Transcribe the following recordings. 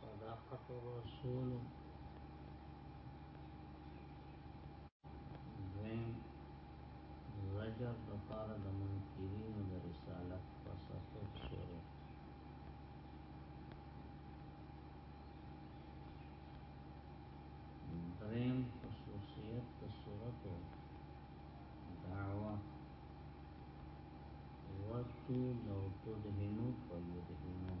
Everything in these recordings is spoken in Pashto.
صداقت الرسول دویم زجر دپار د منکرین د رسالت پس اصف شروع دریم خصوصیت د صورتو دعوه وَتُو لَوْ تُدْهِنُوا فَيُدْهِنُونَ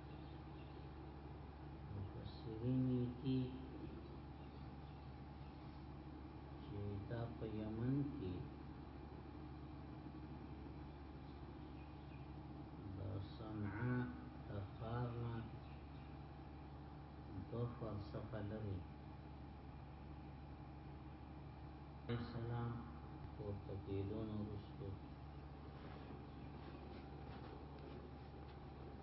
مفسرین لیکي چې دا په یمن کې د صنعا د ښار نه دوه فرسخه لري السلام پورته کېدو نه وروسته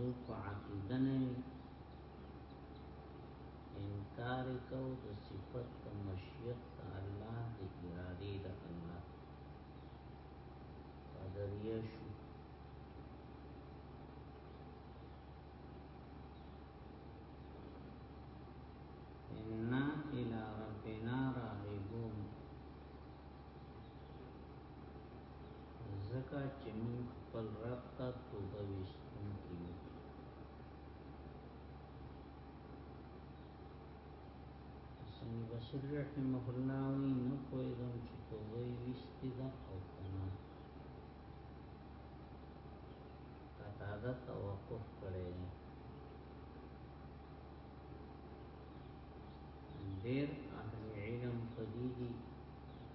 هو په عقیده نه انکار کو د صفت د مشیت د الله د ارادې د الله قدریه شو ان الى ربنا راغبون ځکه چې موږ خپل رب ته توبه ویشتونکي یو حسن بصری رحمه الله وی نه پوهېږم چې توبه یې ویستې ده او که نه قطاده توقف کړی دی ډېر اهل علم په دې دي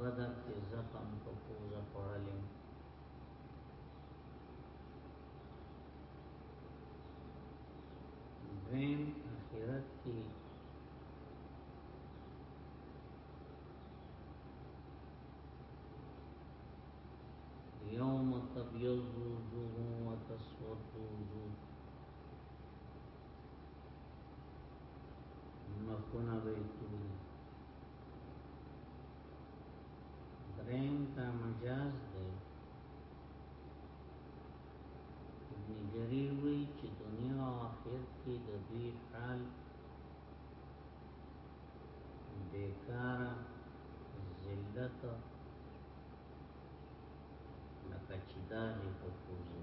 بدن کې زخم په پوزه خوړلې دویم اخرت کې يوم تبيض وجوه وتسود وجوه مخونه به تول درین تا مجاز دی ابن جریر وی چې دنیا او آخرت کې د دوی حال بیکار ذلت لکه چې دا یې په پوزه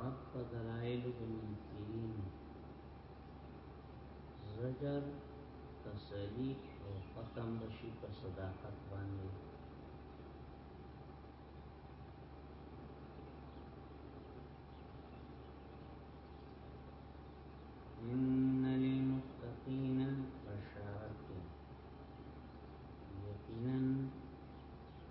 رد په دلائل د منکرین زجر تسلی او ختم بشي په صداقت باندې إن للمتقين بشارة يقينا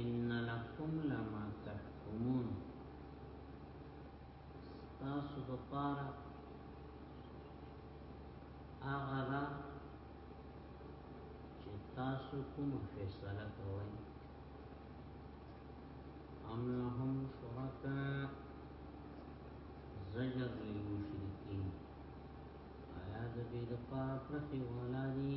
ان لکم لما تحکمون تاسو د پاره هغه را چې تاسو کوم فیصله کوئ ام لهم شرکا زجر للمشرکین آیا د دې لپاره پرخي ولادي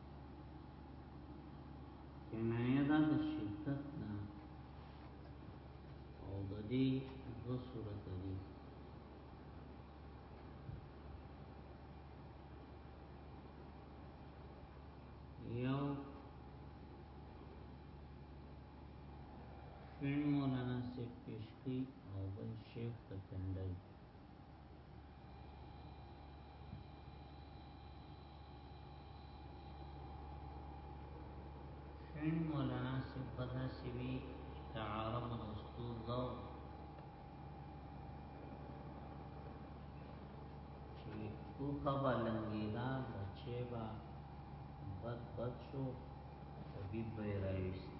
کیمیا دا د شدت نه او د دې دو صورت دي یو فیلم مولانا سے پیشکی او بل شیخ تکندل فین مولانا سے پدا سوی تعارب دستور دو چی او کبا لنگی دا بچے با بد بد شو طبیب بی رایوستی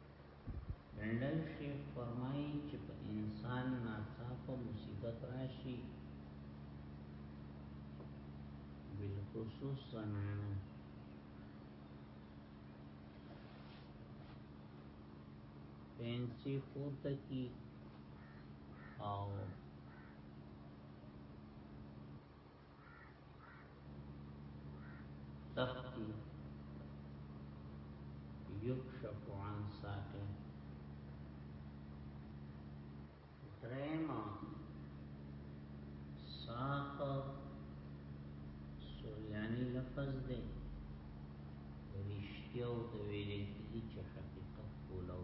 بندل شیخ فرمایي چې په انسان ناڅاپه مصیبت راشي بالخصوص زنانه پینسی پورته کی او تختی یکشف عن ساقه درما ساق سوریانی لفظ دی رشتیو د ویلې کیږي چې حقیقت کولاو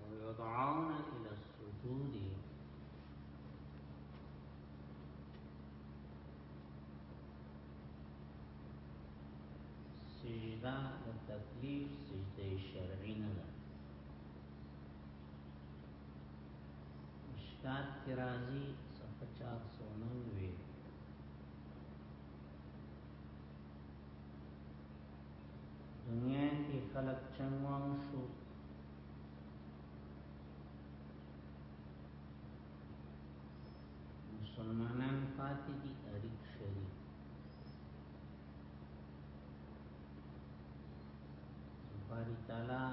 ويدعون الى السجود سجده د تکلیف سجده شرعي نه ده مشکات کی رازی صفحه 490 دنیا کې خلک چنګ وام شو مسلمانان پاتې دي اړیک شریک باری تعالی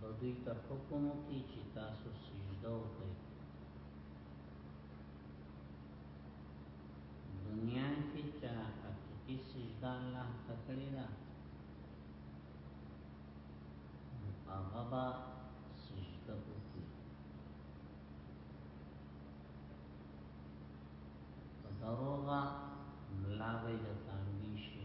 بدوی ته حکم وکړي چې تاسو سجده وکړئ دنیا کې چې حقیقي سجده الله ته کړی دا هغه با سجده وکړي په دروغه ملا به د تانبي شي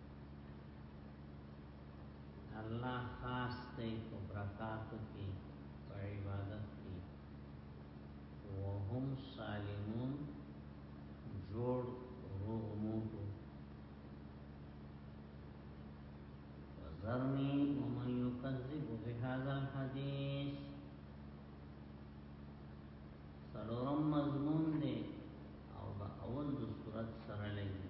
الله خاص دی په برکاتو کې په عبادت کې وهم سالمون جوړ روغ موټو وذرني ومن يكذب بهذا الحديث سلورم مضمون دی او با اول د صورت سره لګي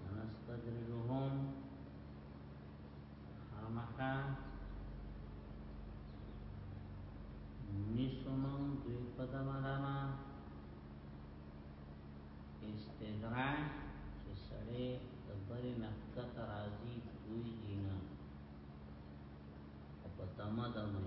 سنستدرجهم خامخا نسومن دوی پدمرنا استدراج چې سړی د بری نفقت راضی دوی دینا او په تمه دمه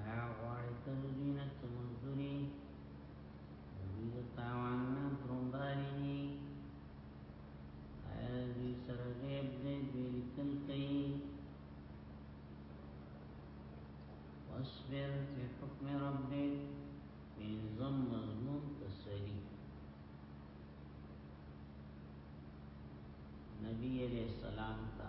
ایا غواړي ته د دوی نه څه مزدوري د دوی د تاوان نه درونداري دي ایا دوی سره غیب دی دوی لیکل کوي واصبر فی حکم ربک پینزم مضمون تسلی نبی علیہ السلام تا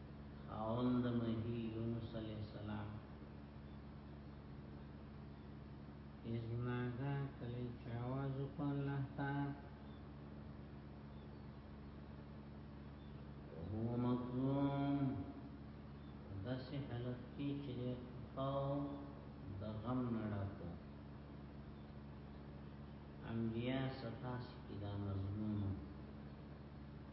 خاوند مهی یونس علیہ السلام ازناغا کلی چاواز کو اللہ تا هو مقزوم دسی حلق کی چلی خاو دغم نڑکو انبیاء ستاس کی دا مضمونو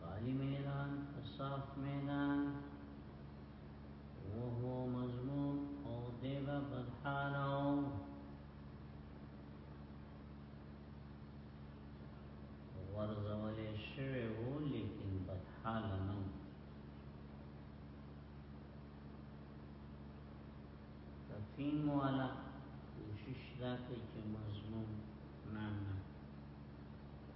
خالی میدان صاف میدان وهو مضمون او دیبا بدحالو ورزولی شوی وو لیکن بدحال نو تفیم والا کوشش دا کوي چې مضمون نه نه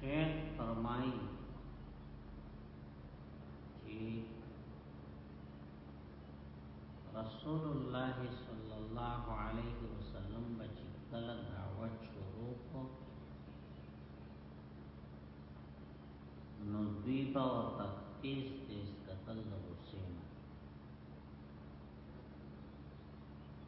شیخ فرمائی چی رسول الله صلی الله علیه وسلم بچی کله دعوت شروع کو نو دوی په ورته تیز تیز قتل د حسین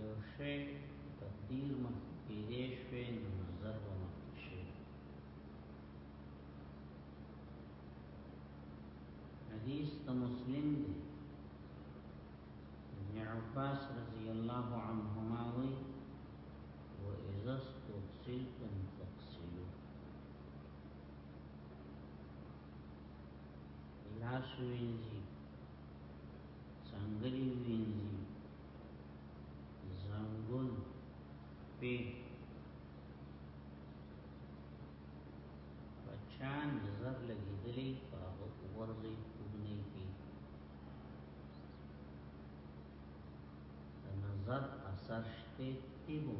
یو شی په تیر مخ پیدې شوې نو نظر به مخ شي حدیث ته مسلم دی ابن عباس رضی الله عنهما وی و اذا استغسلتم فاغسلوا لاس وینځي څنګلي وینځي زنګون په بچان نظر لګیدلی په هغه ورځي کومنی پی نظر اثر شته تیبو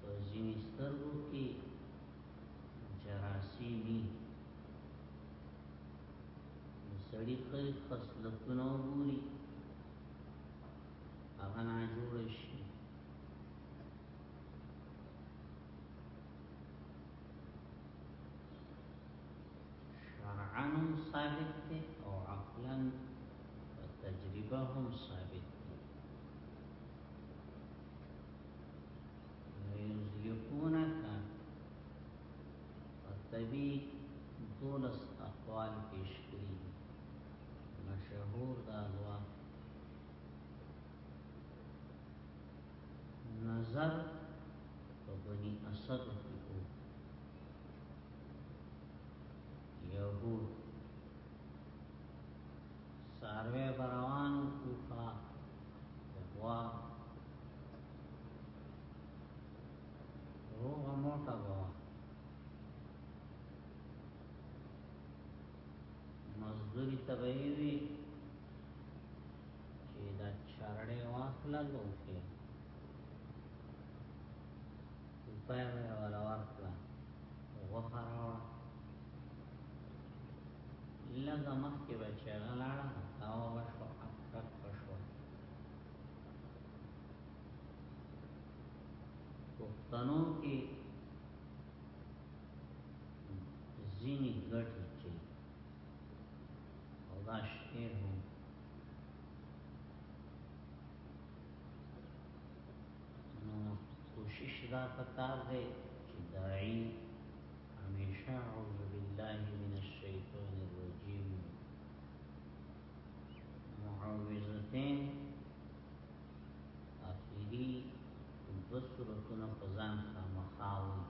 په ځینې سترګو کې جراثیمي سړی خې خصلتونه وګوري هغه نه جوړ شي شرعا ثابت دی او عقلا تجربه هم ثابت دی ويزيقونك طبی دولس اقوال پیش کری مشهور دا دوا نظر په بنی اسد کې کو یهود ساروی بروان کوفا دوا روغه موټه به وه مزدوري ته به یې وي چې دا چارړې واخله لوکې روپۍ به یې وله ورکړه غوښه راوړه لږه مخکې به چې هغه لاړه هوا به شوه اکټک به شوه پښتنو کې ځینی ګټي چې او دا شعر هم نو کوشش دا پکار دی چې داعي همیشه اعوذ بالله من الشیطان الرجیم معوذتین اخیری دو صورتونه په ځان خامخاوي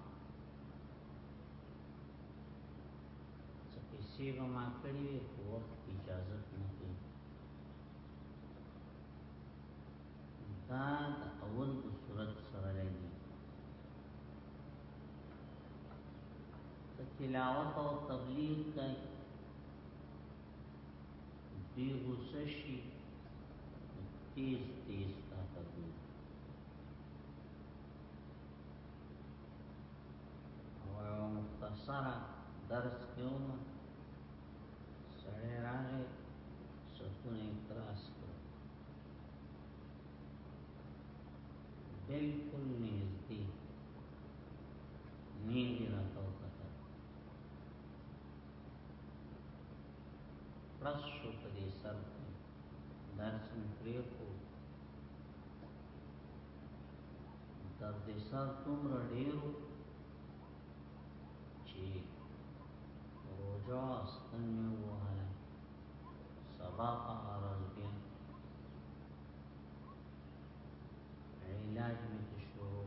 څه پیسې به ما کړې وي په وخت کې اجازه نه کوي دا د اول د صورت سره لګي تلاوت او تبلیغ کوي دی غصه شي تیز تیز تا ته ګوري او یو مختصره درس کې وم سړی راغی سکونه یې خلاص کړ بلکل نږدې نیغې راته وکړه پرس شو په دې سر درس مې پرې کو تر دې سر څومره ډېر چې روجا ستن مې وواله سبا په عرض بیا علاج مې شروع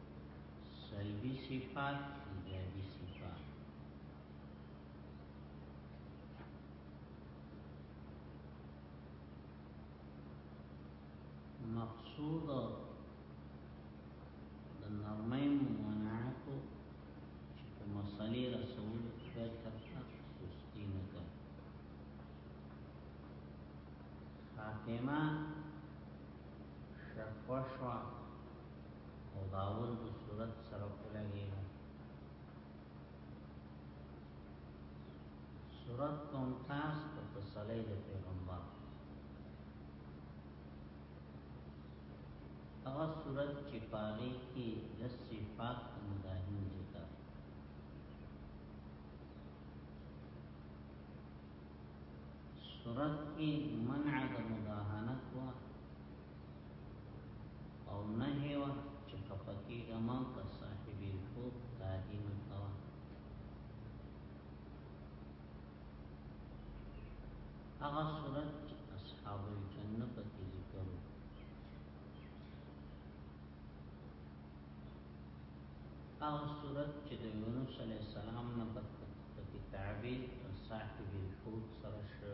سلبی صفات ایجابی صفات مقصود د نرمۍ ممانعت چې په مسلې رسول په تکه سستی نه ده خاتمه شکوشوا او باور د صورت سره ولګي نو صورت کوم تاس په تسلی د پیغمبر هغه صورت چې پاره کې د صفات مداهن ذکر صورت کې منع د مداهنت وه او نه هوا چې خپکی غما کا صاحب خوب دادی مکوا هغه صورت چې اصحاب الجنه په کې ذکر هغه صورت چې د یونس علی السلام نه په کې تعبیر صاحب الحوت سره شو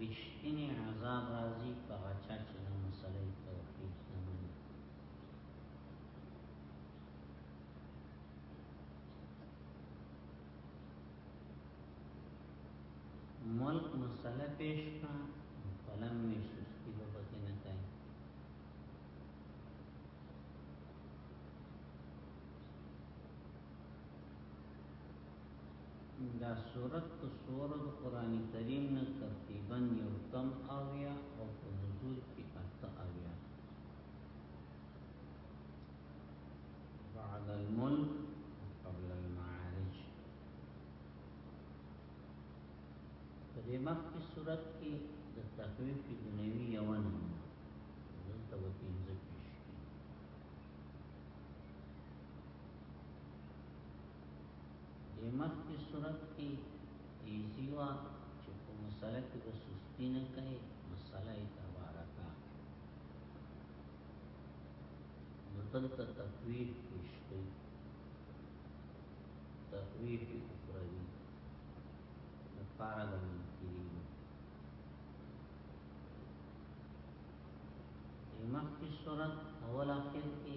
رشتینی عذاب راځي په غچا چې د مسلې توحید نه مني ملک مسله پیش کړه فلم می سستی به پکې نه کوي دا صورت په صورت قرآن کریم نه تقریبا یو کم آویا او په نزول کی اتا آویا بعد الملک قبل المعارج په دې مخ کی صورت کی د تخویف دنیوی یو نه دلته و پینځه دې مخکې صورت کې ایزی وا چې په مسله کې به سستی نه کوي مسله یې تبارکا نو دلته تقویر پیش کړي تقویر کې اخروی لپاره د منکرین مخکې صورت اول اخر کې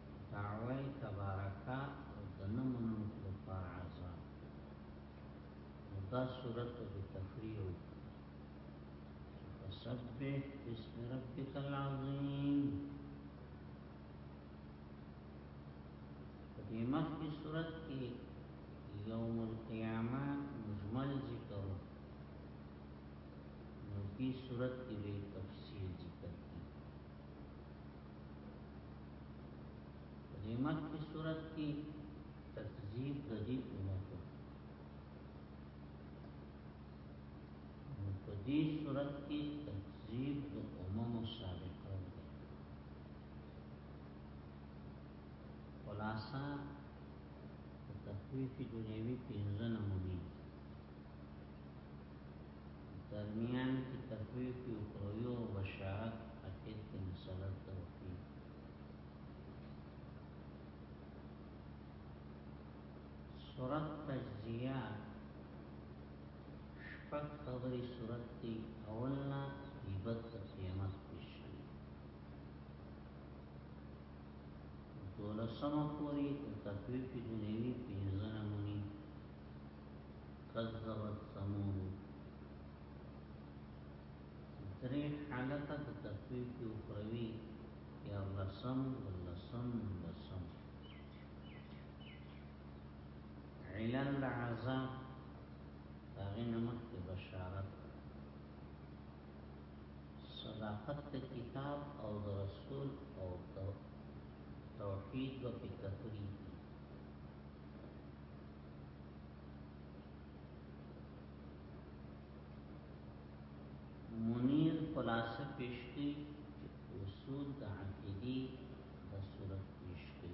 دعوی تبارکا او دنمونو لپار عذاب دا صورت و بتفریع و فسبح بسم ربک العظیم دیمخ کی صورت کی یوم القیامه مجمل ذکر نو کی صورت کی بے تفصیل ذکر دې مکه صورت کې تکذیب د دې امت په دې صورت کې تکذیب د امم سابقه ده خلاصہ تخفیف دنیوی پینځه نمونې درمیان کی تفویق کی اخرویو و بشارت اخیر کی نصرت توفیق سورت تجزیه شپک خبری سورت تی اولنا عبت قیمت پیشن دولسم پوری تفویق دنیوی پینزنمونی کذبت ثمود درې حالت د تخفیف او پروي یا لسم ولسم لسم علل العذاب هغه نمک د بشارت صداقت د کتاب او د رسول او توحید و تفریق منیر خلاصه پیش کی اصول د عقیدی د صورت پیش کی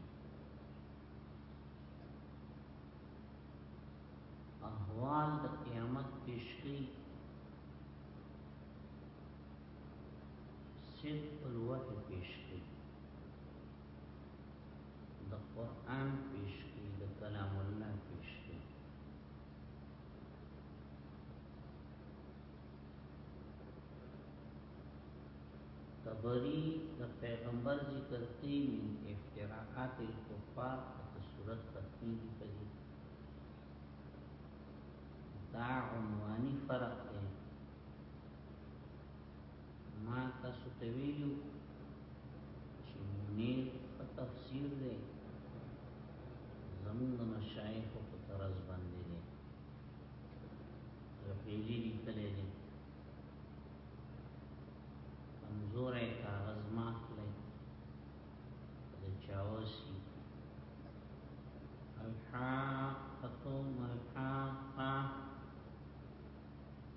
احوال د قیامت پیش کی صدق الوحی پیش کی د قران پیش کی د کلام الله پیش کی تبری د پیغمبر ذکر کی من افتراعات الكفار د صورت تکمیل دی دا عنوانی فرق دی ما تاسو ته ویلو چې منیر په تفسیر دی زمونږ د مشایخ په طرز باندې دی رفیلی لیکلی دی کمزوری کاغذ ما اخلی د چاوسی الحاقتو ملحاقه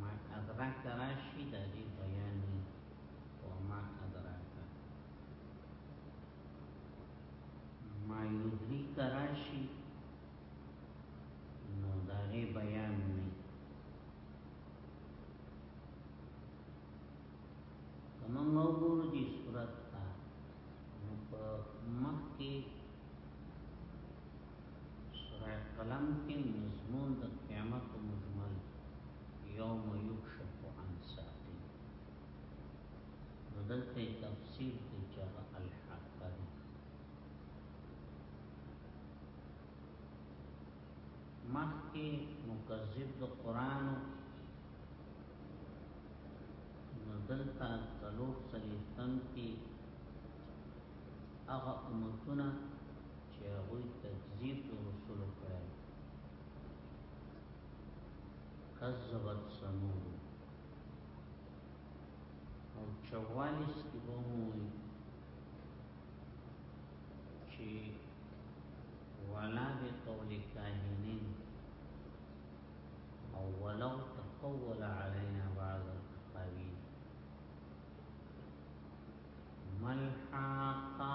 ما ادراک راشي د دې بیان او ما ادراک ما یدری کراشی نو داغی بیان نی کمان مو گورو دی صورت تا نو پا مخی سوره قلم کې مضمون د قیامت مجمل یوم یکشف عن ساق دلته تفسیر د جاء الحق دی مخکې مکذب د قران نو دلته تلوک سلیتن کې هغه امتونه چې هغوی تکذیب د رسول کړی کذبت سمود او چوالیس کی بوموی چی ولا بقول کاهنین او ولو تقول علینا بعض القاوی ملحاقه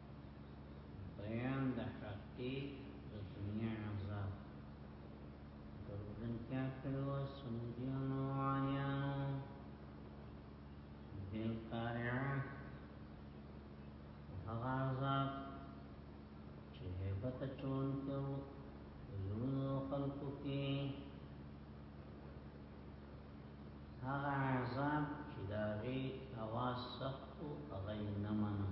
بیان د حقی د دنیا عذاب دروغجن کیا کړو سمودیانو عالیانو بالقارعه هغه عذاب چې هیبت چون کو زړونو خلقو کې هغه عذاب چې داغي اواز سختو هغه نه منم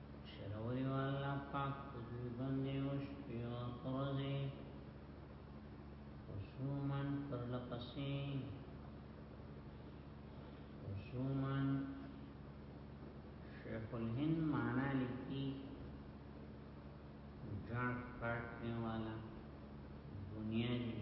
شروري والله پاک دوی باندې او شپې او ورځې خصومن پر لپسې خصومن شیخ الهند معنا لیکي جان کاټنه والا دنیا دې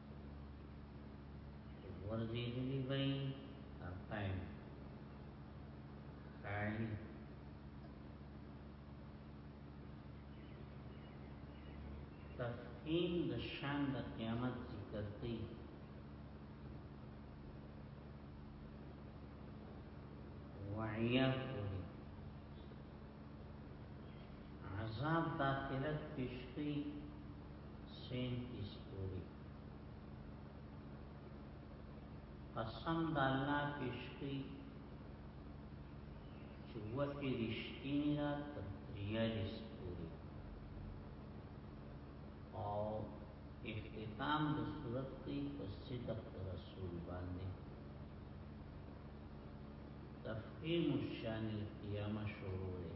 ورزیدلی بی اپاین خالی تفهیم د شان د قیامت ذکر کوي وعیا کوي عذاب د آخرت پیش کوي سینتیس پوری قسم د الله پیشکی چې وحی رښتینی را تر ریالیس پوری او اختتام د صورت کی په صدق رسول باندې تفهیم الشان القیامه شروع ده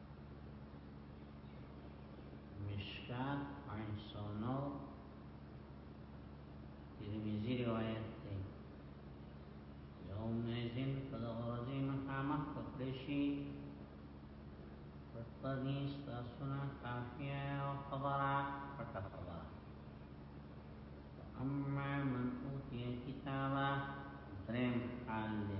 مشکات پوائنٹ سو نو ترمیزی روایت تے یوم نیزن قد غرزی مخامخ پکلشی پتپرنی ستاسونا کافیه و خبرا پتا خبرا اما من اوتی کتابا درم حال دے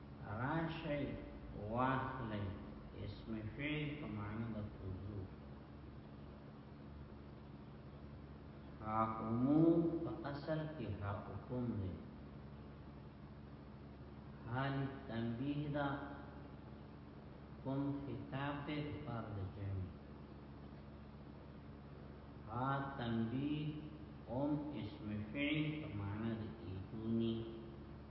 راشی واخلی اسم فعل په معنی د خضوع ها امو په اصل کې ها حکم دی حال تنبیه دا کوم خطاب ته فرض جمع ها تنبیه اوم اسم فعل په معنی د ایتونی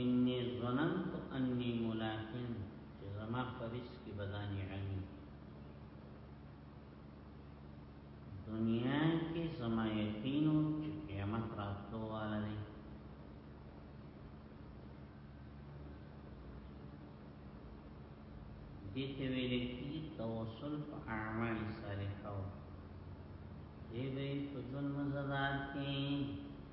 انی ظننت انی ملاحن چې زما فرس کې بدانی عمی دنیا کې زما یقینو چې قیامت راتلو والا دی دې ته ویل کی توسل په اعمال صالحو دې به په ژوند مزدار کې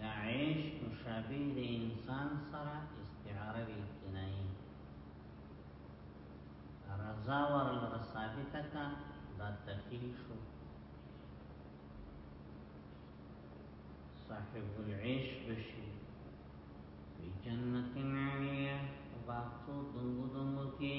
یا عیش مشابه د انسان سره استعاره وی کنایي رضا ورل ثابته کا دا تفیل شو صاحب العیش بشی فی جنت عالیه باغتو دنگو دنگو کی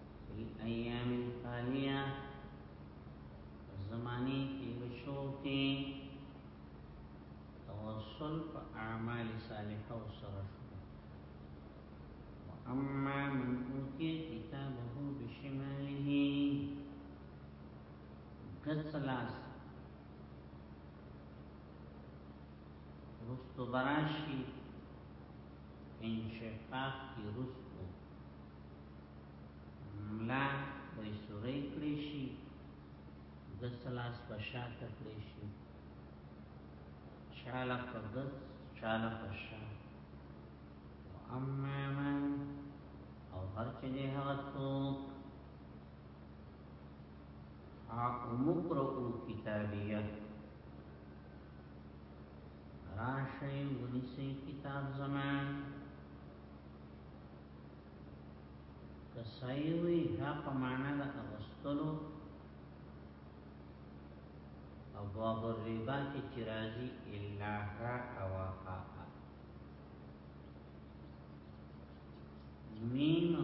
فی ایام القالیه زمانی کی وشو کی توصل په اعمال صالحه او سره اما من اوتی کتابه بشماله غسلاس رستو براشی انشقاق کی رستو ملا به سورې کړی شي د سلاس په شاته کړی شي چاله په غز چاله په شا اما من او هر چې نه هغه څوک ها مقرؤ کتابیه راشی ونسی کتاب زمان که صحیح وي ها په معنا د اغستلو او باب الربا کې چې راځي الا را اواها میم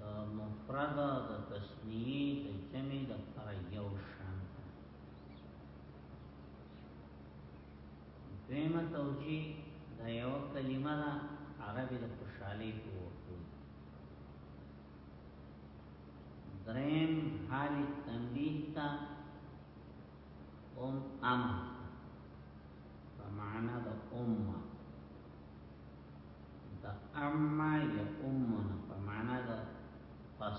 د مفرد د تسنیه د جمع د پر یو شان دویمه توجیه دا یو کلمه ده عربی د خوشحالی په وقتو دریم حال تنبیه تا ام اما په معنا د امه د اما یا امه په معنا د پس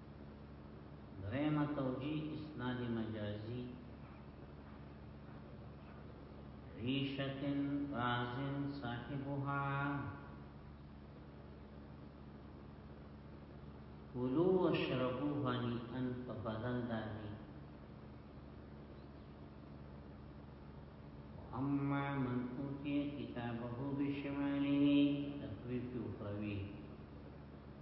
درېمه توجیه اسناد مجازي عیشت رازن صاحبها کلو و شربو هنی ان پا بدن دادی اما من اوتی کتابه بشمالی تقویف اخروی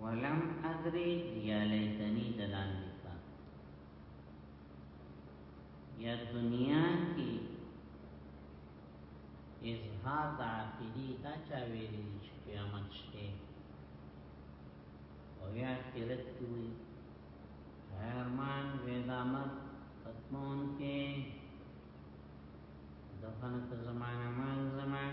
ولم ادري یا لیتنی دلان لکا یا دنیا کی اظهار دا عقیدی تا چا ویلی چه قیامت شته او یا آخرت کوئی حیرمان ویدامت ختمون کې دفنت زمان امان زمان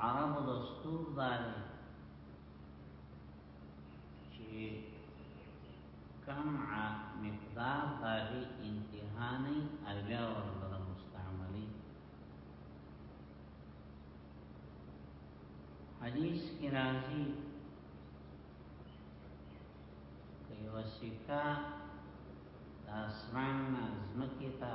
عربو دستور داري چې کم مقدار داري انتهاني اویا ورنده مستعملي حدیث کی راضی که یو سکا دا سران زمکی تا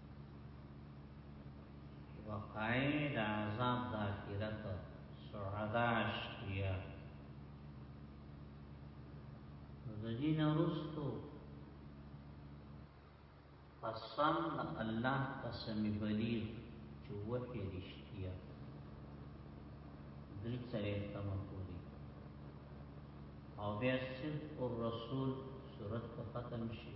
وقای د عذاب د آخرت سعدا شکیا د دین ورستو قسم الله قسم بلیغ چې وحی رشتیا دل سره تمکولی او بیا صدق الرسول صورت ختم شي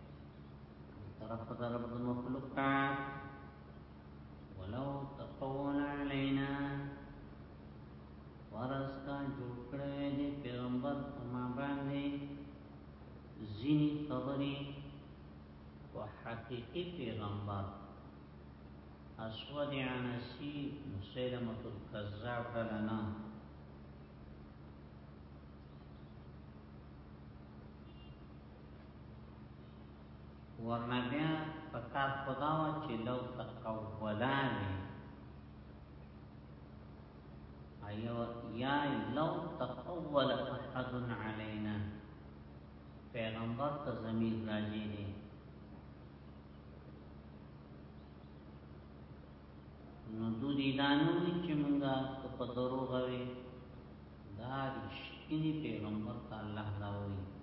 طرف طرف د مخلوق تا ولو تقول علينا ورستا جوړ کړې دې پیغمبر ما باندې زینی خبرې او حقيقي پیغمبر اسود عنسی مسلمه الكذاب لنا ورنه بیا پکار خدا و چې لو تقولانی ایو یا لو تقول احد علینا پیغمبر ته زمیر راځي دي نو دوی دانو چې مونږه په دروغ وي دا رښتینی پیغمبر ته الله دا وایي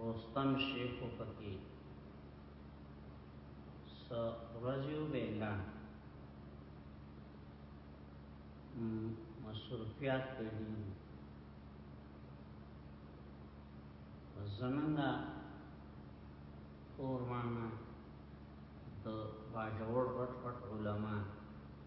رستم شیخ پکې س ورځو بیلا مصروفیات دي زمنګا کورمانه د باجوړ غټ غټ علما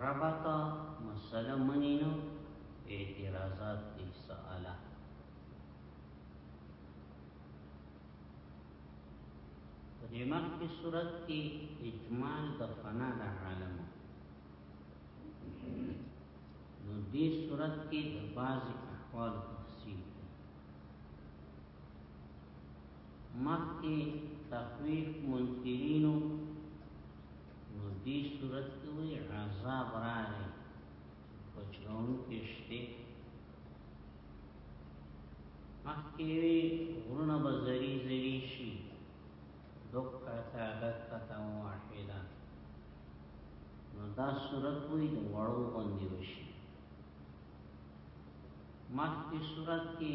ربطا مسله منی نو اعتراضات دی سآله په دې مخ کې صورت کې اجمال د فنا د عالم نو دې صورت کې د بعض احوال تفصیل مخکې تخویف منکرینو نو دی صورت کې وی عذاب راغی پچون کې شته مخکې وی غرونه بزری زری شي دکا تا دکا تا واحدا نو دا صورت وی د وړو باندې وشي مخکې صورت کې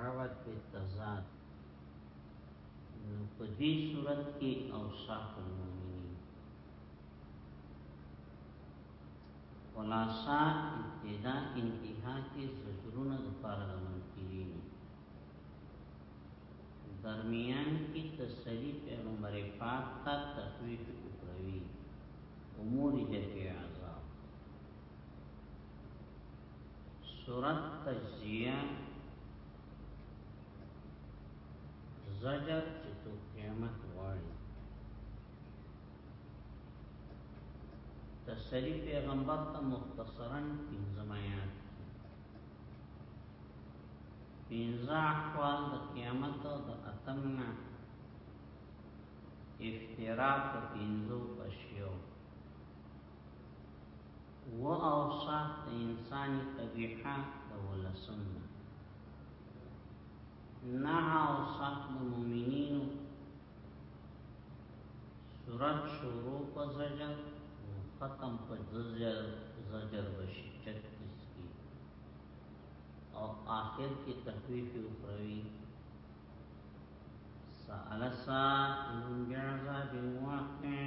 روت بالتضاد نو په دې صورت کې اوصاف المؤمنین خلاصہ ابتدا انتها کې زجرونه د پاره د منکرین درمیان کې تسلی پیغمبر پاک ته تخویف اخروی امور جفی عذاب سورت تجزیه زجر چې تو قیامت غواړي تسری پیغمبر ته مختصرا پنځمایات پنځه احوال د قیامت او د اتمنا افتراق پنځو اشیاء و اوصاف د انسان طبيعه د ولسم نه اوصاف د مؤمنینو سورت شروع په زجر ختم په زجر زجر بشي 36 کې او آخر کې تخفیف اخروی سأل سائل بعذاب واقع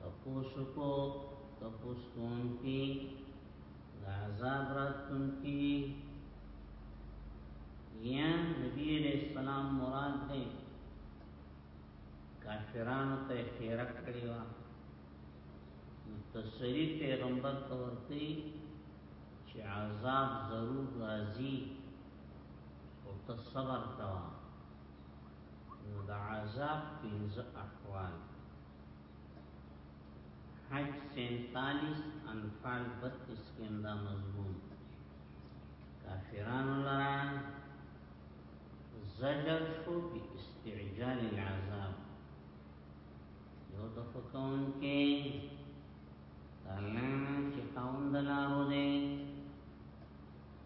تپوسو کو تپوس کون کی دا عذاب راتون کی یا نبی علیہ السلام مراد دے کافرانو ته خیره کړی و متصری پیغمبر ته ورته چې عذاب ضرور راځي او تصبر کوه نو د عذاب پنځه احوال حج 47 انفال 32 کې دا مضمون کافرانو لرا زجر شو په استعجال العذاب یو د فکون کې الله چې قوم دلارو دی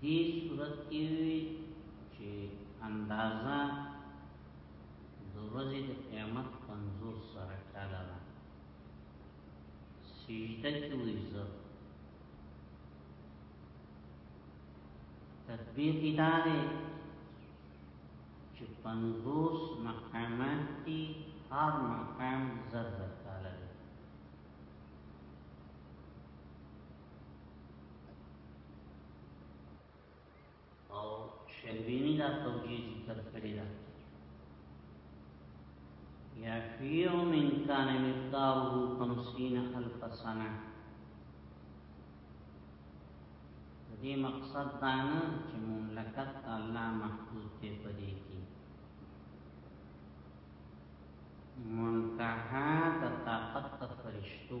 دې صورت کې وي چې اندازه د ورځې د قیامت 50 سره کاله ده سجده کې وي زه تطبیق دا دی چې 50 مقامات دي هر مقام زر زر او شربینی دا توجیه ذکر کړی دا یا فی یوم کان مقداره 50 الف سنه دې مقصد دا نه چې مملکت الله محدود دی پدې کې منتها د طاقت فرشتو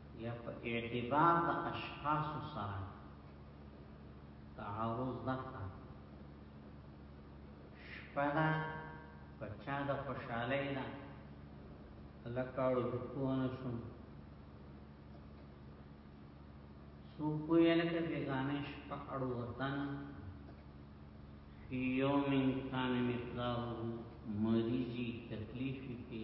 یا په اعتبار د اشخاص سره تعارض ده شپدا بچا د خوشحالۍ نه لکاړو کوونه شوم سو کوی لکه بیگانه شپه اړو وطن فی یوم کان مقداره مریضی تکلیفی پی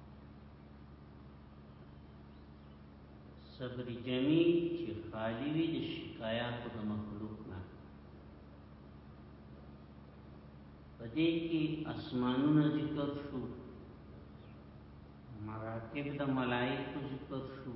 صبر جمی چې خالی وي د شکایاتو د مخلوق نه پدې کې اسمانونه ذکر شو مراتب د ملائکه ذکر شو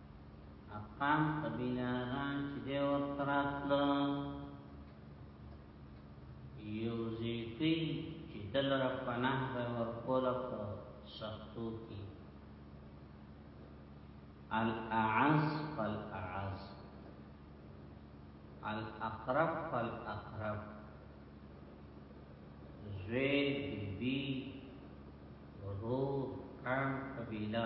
افغان قبیله غان چې دی ورته راتله یو ځای کوي چې دلره پناه به ورکوله په سختو کې الاعز فالاعز الاقرب فالاقرب زوی بیبی ورور قام قبیله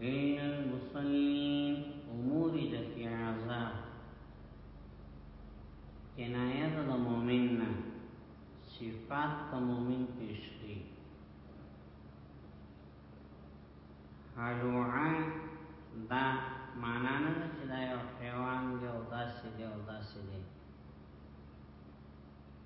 بين المصلين امور دفع عذاب کنایت د مؤمن نه صفات د مؤمن پیش کړي حلوعا دا معنا نه چې دا یو حیوان دی او داسې دی او داسې دی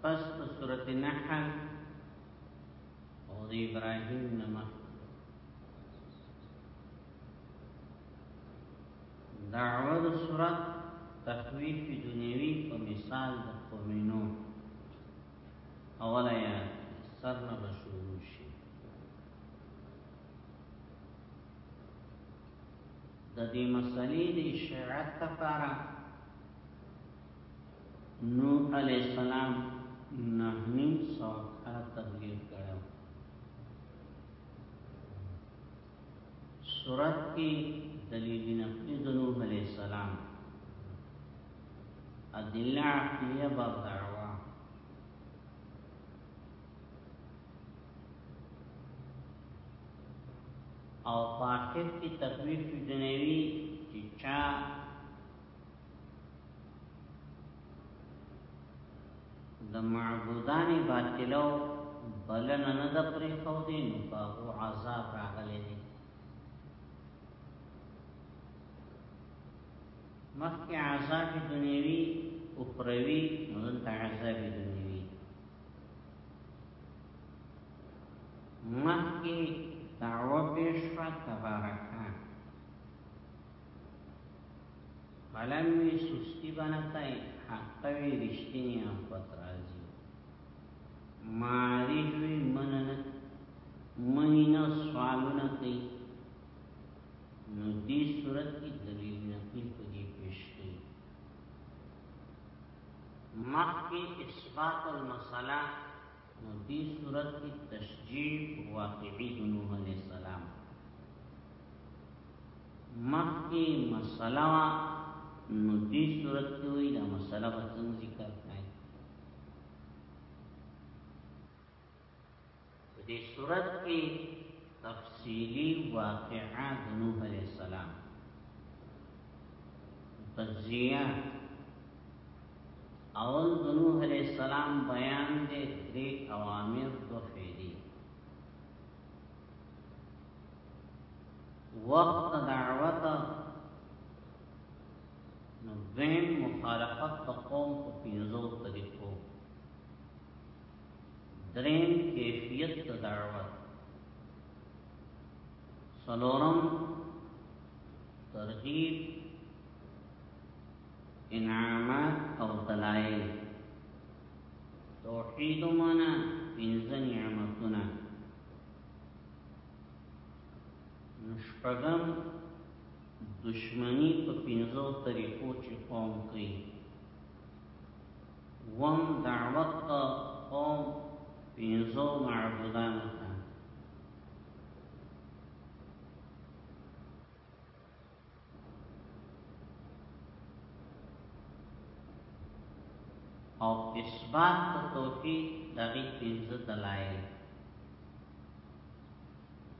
پس په سورت نحل او د ابراهیم نمه دعوه د سورت تخویف دنیوی په مثال د قومینو اوله یا سر نه بشروع شي د دې مسلې د شرعت لپاره نو علی السلام نه نیم سو کال تبلیغ کړو سورت کې دلیل نقلی د نوح علی السلام ادله عقلیه باب دعوه او په آخر کې تخویف دنیوي چې چا د معبودان باطلو بلن نه د پرې خو دي نو په عذاب راغلي دي مخکې عذاب دنیوي او پروي نو د عذاب دنیوي مخکې دعوه پیش شوه تبارکا قلم وی سستی بنتای حق وی رشتینی آفت رازی معارج وی منن منینا سوالونا کئی نو دی صورت کی دلیل نقل پدی پیش کئی مخکې اثبات المسله نو دې صورت کې تشجیع واقعي د نوح عليه السلام مخکې مسله نو دې صورت کې وي دا مسله به څنګه ذکر په دې صورت کې تفصیلی واقعا د نوح علیہ السلام تجزیه اول د نوح علیہ السلام بیان دې درې اوامر تو فعلی وقت دعوت نو دین مخالفت قوم په پیزو طریقو دریم کیفیت د دعوت سلورم ترغیب انعامات او دلائل توحید مانا پنځه نعمتونه نشپغم دشمنی په پنځو طریقو چې قوم کوي وم دعوت تا قوم پینزو معبودان تا او اثبات توحید دغی پینزو دلائل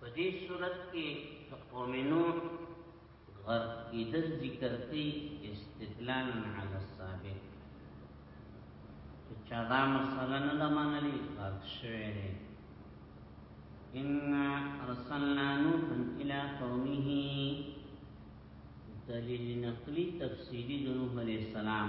په دې صورت کې د قوم نوح غرق کېدل ذکر کوي استدلال علی السابق چې چا دا مسله نه ده منلې غرق شوی دی ان ارسلنا نوحا الى قومه دلیل نقلی تفسیری د نوح علیہ السلام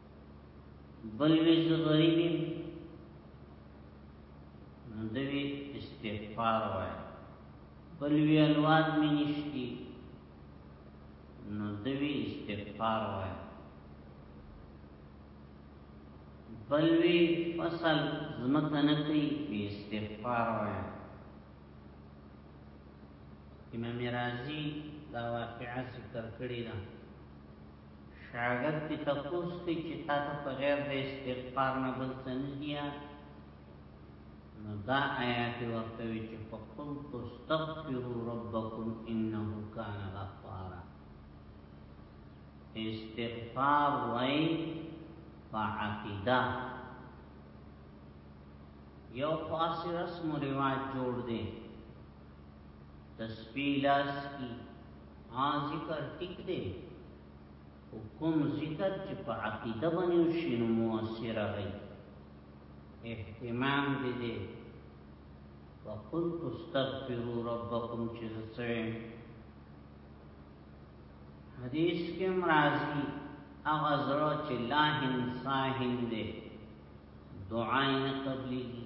بل وی زه غریب یم نو دوی استغفار وای بل وی الواد می نشتی نو دوی استغفار وای بل وی فصل زمکه نه کوي وی استغفار وای امام رازی دا واقعا ذکر کړی ده شاګرد ته تپوس کوي چې تا ته په غیر د استغفار نه بل څه نه دي نو دا آیات ورته وی چې فقل تستغفروا ربکم انه کان غفارا استغفار وای فعقیده یو خاصی رسم و رواج جوړ دی تسبیح لاس کی ها ذکر ټیک دی حکم ذکر چې په عقیده باندې شي نو موثر وي اهتمام دې دې وقلت استغفروا ربكم چې څه حدیث کې مرাজি هغه زړه چې لاهن صاحب دې دعای نه قبليږي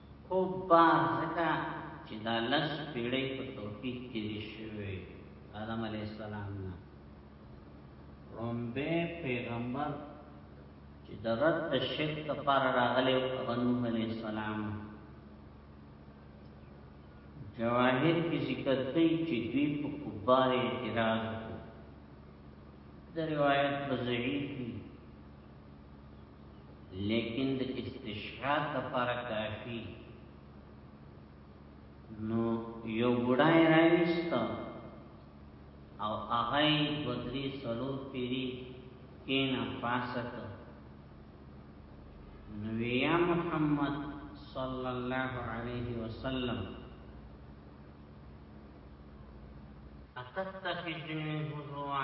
خو بار ځکه چې دا لس پیړۍ په توفیق تیرې شوې آدم علیه السلام نه رومبه پیغمبر چې د رد د شرک لپاره راغلی او غنوم علیه السلام جواهر کې ذکر دی چې دوی په کبار اعتراض وکړ د روایت په ضعیف لیکن د استشهاد لپاره کافی نو یو ګړای راويست او هغه بدري سلو پیری کین فاسد نو یا محمد صلی الله علیه وسلم اتتخذ من هزوا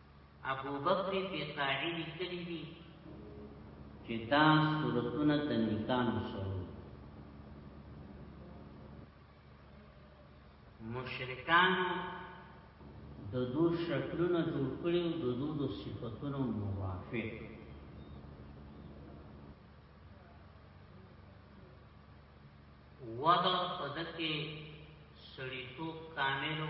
ابو بکر بیقاعی لیکلی دی چې دا صورتونه د نکاح مسلو مشرکانو د دو شکلونه جوړ کړي او د دو د صفاتونو موافق وضع پدکه سړیتوب کاملو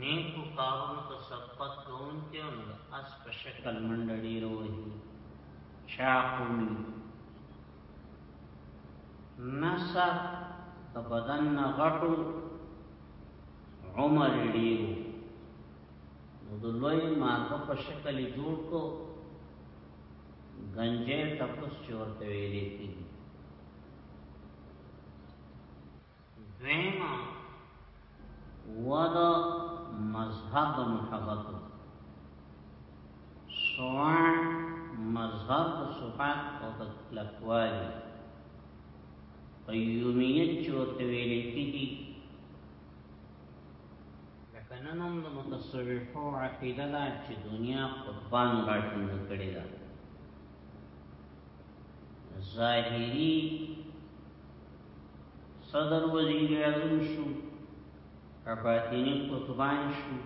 نیکو کارونو ته سبقت کوون کې نو د اس په شکل منډه ډیر وایي چا کومي نسا د بدن نه غټو عمر ډیر نو د لوی ماغه په شکل جوړ کو گنجه تپس چورته ویلې کیږي دویمه ودا مذهب محبت سوان مذهب صفات او تکلفوالی قیومیت چورته ویلې کیږي لکه نن هم د متصوفو عقیده ده چې دنیا قربان غاټنه کړې ده ظاهری صدر وزیر اعظم شو رباطینی قطبان شو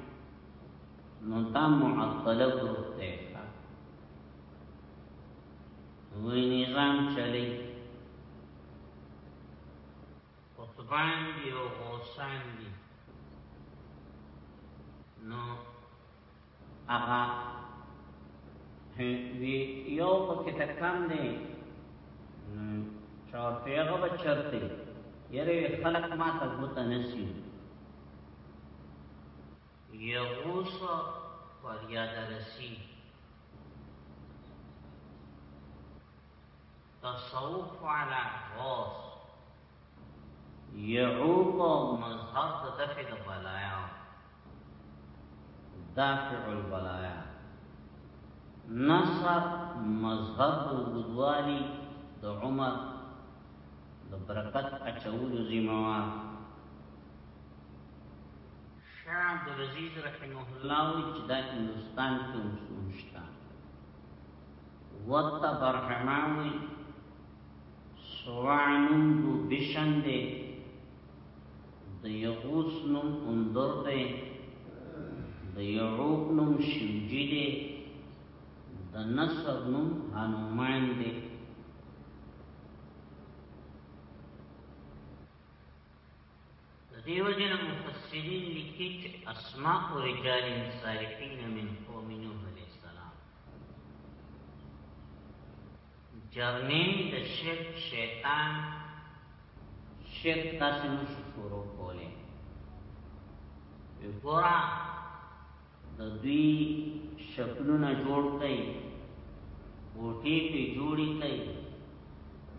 نو تا معطله گروپ دیخوا وی نظام چلی قطبان دی و غوثان دی نو هغه وی یو پکې ته کم دی چور پیغه بچرته یره خلق ما ته ګوته نسی یغوس فریاد رسی تصوف علی غوث يعوق مذهب د دفع د بلایا دافع البلایا نصر مذهب الودوالی د عمر د برکت اچولو زموار شاه عبدالعزیز رحمه الله وی چې دا هندوستان کې هم شته وطه برحماوی سواع نوم دو بشن دی د یغوس نوم اندر دی د یعوق نوم شمجی دی د نصر نوم هنومان دی دیو جن مفسرین لیکي چې اسماء او رجال صالحین من قوم نوح علیہ السلام جرنی د شرک شیطان شرک تاسو نو شروع کوله وګورا د دوی شکلونه جوړ کړئ ګوټې په جوړی کړئ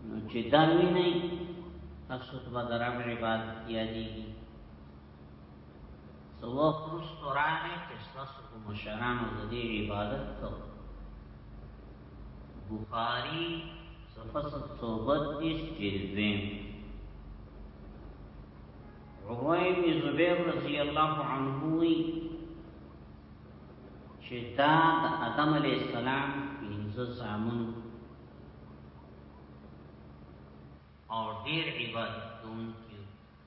نو چې دا ویني تاسو ته به درام عبادت یادېږي سوا پرستو راغی چې ستاسو په مشرانو د دې عبادت کو بخاری صفحه 132 جلد دویم عرویم زبیر رضی اللہ عنہ وی چې دا د آدم علی السلام پنځه زامن او ډیر عبادت کوونکي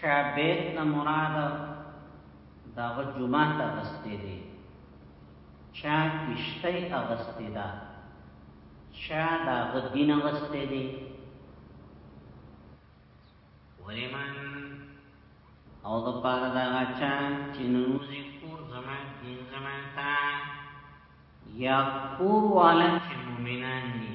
شا بیت نه مراد دا جمعه ته غستې دي چا کشته اغستې ده چا دا غدین اغستې دي ولمن او د پاره دا چا چې نوځي کور زما دین زما تا یا کور والا چې مؤمنان دي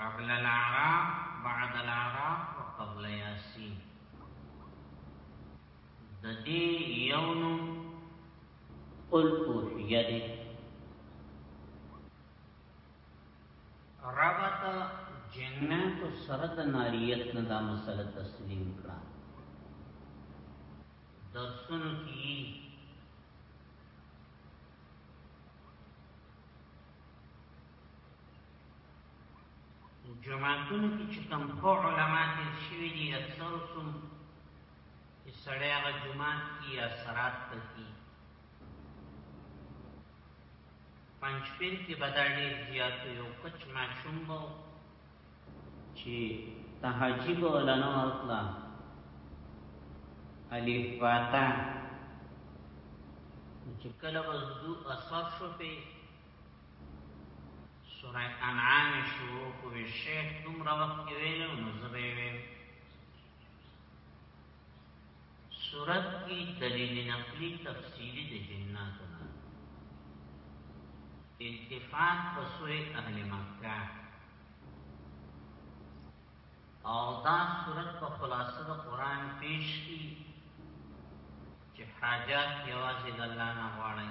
قبل العراق بعد العراق وقبل یاسین د دې یو نوم قل اوحیه دی ربط جنات سره د ناریت نه دا مسله تسلیم کړه درسونو کې جماعتونو کې چې کوم خو علما دې شوي دي اکثر کوم چې سړی هغه جماعت کې یا سرات ته کی پنځ پیر کې بداړي زیات یو کچ ما شومبو چې تهجیب ولنه ورتلا الف فاتا چې کله وزدو اساس شو په سوره انعام شروع کوي شیخ دومره وخت کې ویل نو زبې وې سورت کې دلیل نقلی تفصیلی د جناتو نه التفات په سوره اهل مکه او دا سورت په خلاصه د قران پیش کی چې حاجات یوازې د الله نه غواړي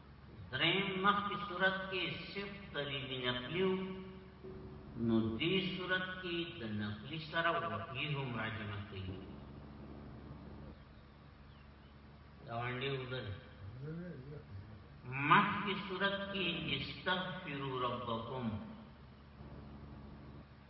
دریم مخکې صورت کې صرف طریق نقلیو نو دې صورت کې د نقلی سره وحی هم راجمه کوي دا وانډي وګړي مخ کی صورت کی استغفروا ربکم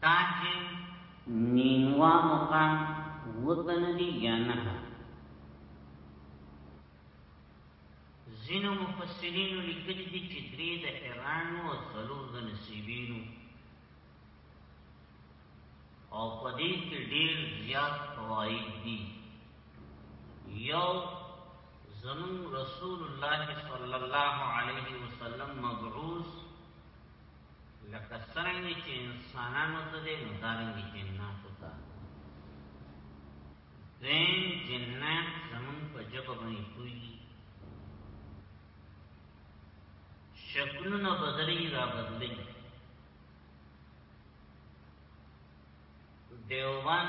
تاکه نینوا موقع وطن دی یا نه زینو مفسرینو لیکلی دی چې درې د ایران او څلور د نصیبینو او په دې کې ډېر زیات فواید دي یو زمون رسول الله صلی الله علیه وسلم مبعوث لکه څنګه چې انسانانو ته دې نو دارنګ جناتو ته دین جنات زمون په جبه باندې کوي شکلونه بدلی را بدلی دیوان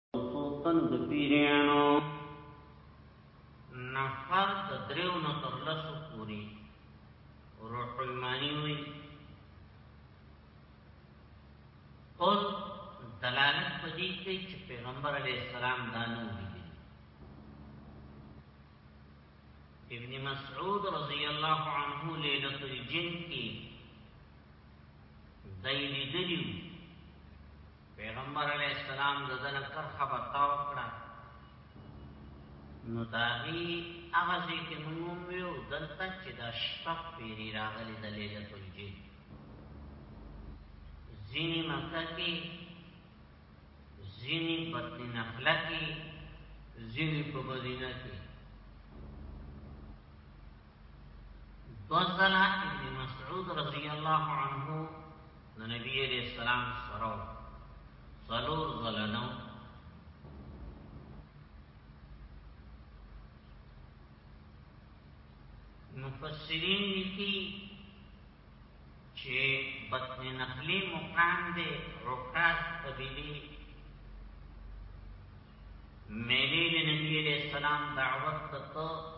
خصوصا د پیریانو نفر د دریو نه تر لسو پورې روح المانی وی اوس دلالت په دې کوي چې پیغمبر علی السلام دا نه ویلي ابن مسعود رضی الله عنه ليله الجن کې دایلی دلیو پیغمبر علی السلام د دنه کرخه برتاو کړه نو داغي هغه ځای کې موږ یو دلته چې دا شپه پیری راغلی د ليله پنځه ځینی مکه کې ځینی بطن نخله کې ځینی په مدینه کې دوزلا ابن مسعود رضی الله عنه د نبی علیہ السلام سره څلور زلنو مفسرین لیکي چې بطن نخلی مقام دی رکاز قبیلی میلی لنبی علیہ السلام دعوت تطور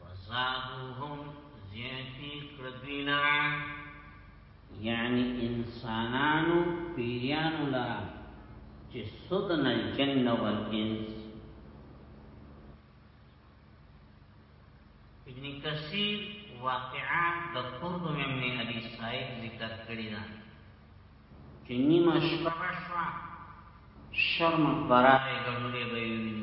وزادوهم زیاتی کردوینا یعنی انسانانو پیریانو لرا چه صدن الجن والانس ابن کثیر واقعا د قرب من ابي سعيد ذکر کړی دا چې نیمه شپه شوا شرم برای ګړولې به ویني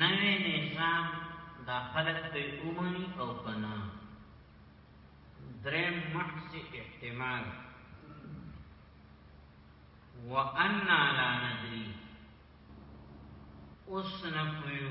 نوې نظام دا خلق به اومني او کنه درم محض احتمال وانا لا ندري اوس نه پویو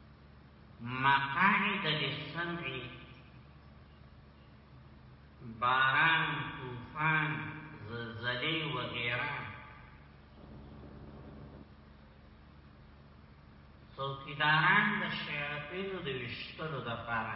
مقاعد للسمع باران طوفان زلزلې وغیرہ څوکیداران د شیاطینو د وشتلو لپاره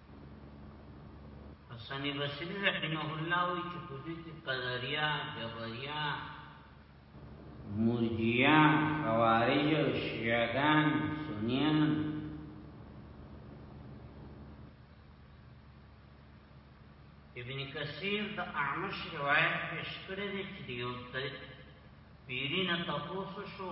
حسن بصری رحمه الله وی چې په دې کې قدریا جبریا مرجیا خوارج او شیعاګان سنیان ابن کثیر د اعمش روایت پیش کړی دی چې یو پیرینه تاسو شو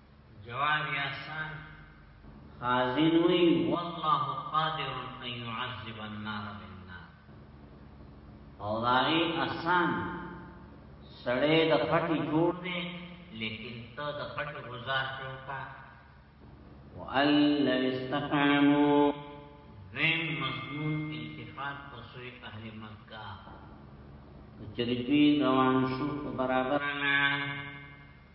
جواب یاسان خازن وی والله قادر ان يعذب النار بالنار او داغی آسان سړی د خټی جوړ دی لیکن ته د خټی گزار کړو کا وال لو استقاموا وین مضمون التفات پسوی اهل مکه چرجوی روان شو برابر نه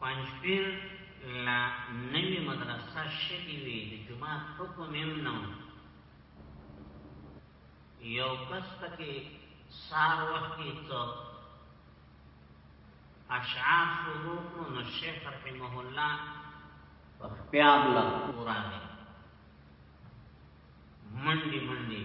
پنځپیر لا نوی مدرسه شوی وی د جماعت حکم هم نو یو کس پکې سار وختي ته اشعار شروع کړو نو شیخ رحمه الله په خپل لغورانه منډي منډي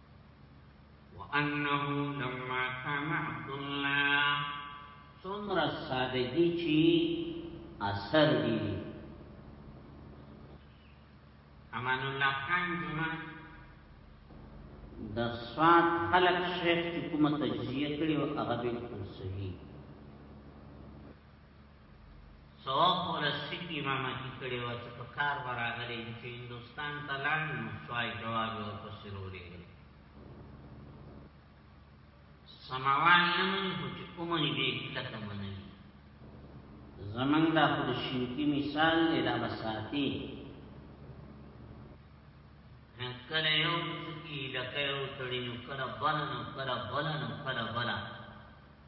وانه لما كان عبد الله ثمر سادگی چی اثر دی امان الله خان جمعه د سواد خلق شیخ چې کومه تجزیه کړي او هغه به صحیح سوا خور سیک امامتی کړي و چې په کار وراغلي چې هندستان ته لاړ نو سوای جواب او پسرولې سماوان نه مني خو چې کومني به کته مني زمنګ دا خود شینکی مثال دی دا بساتی کله یو څکی لکه یو تړي نو کله بل نو کله بل نو کله بل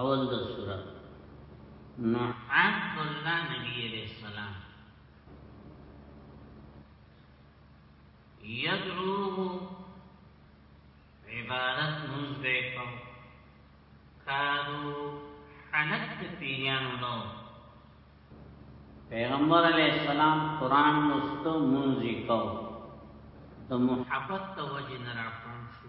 اول د سورہ نو عبد الله نبی علیہ السلام یدعوه عبادت منز بیکو کارو حنت پیانو لو پیغمبر علیہ السلام قرآن مستو منزی کو د محبت توجه نه راپرم شو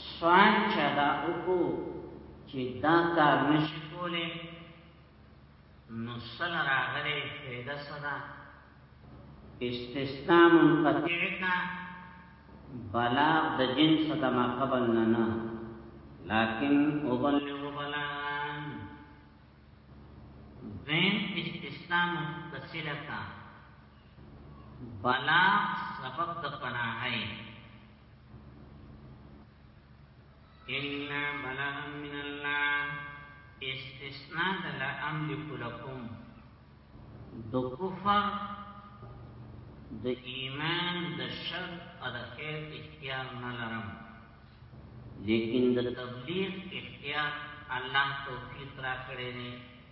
سوال چا دا وکړو چې دا کار نشي کولی نو سره راغلی فایده سره استثناء منقطع کا بلاغ د جنس د ما قبل نه نه لكن ابلغ بلاغان ذهن استثناء متصله کا بلا سبب د پناهي ان بلا من الله استثناء د لا املک لكم د کفر د ایمان د شر او د خیر اختیار نه لرم لیکن د تبلیغ اختیار الله توفیق را کړی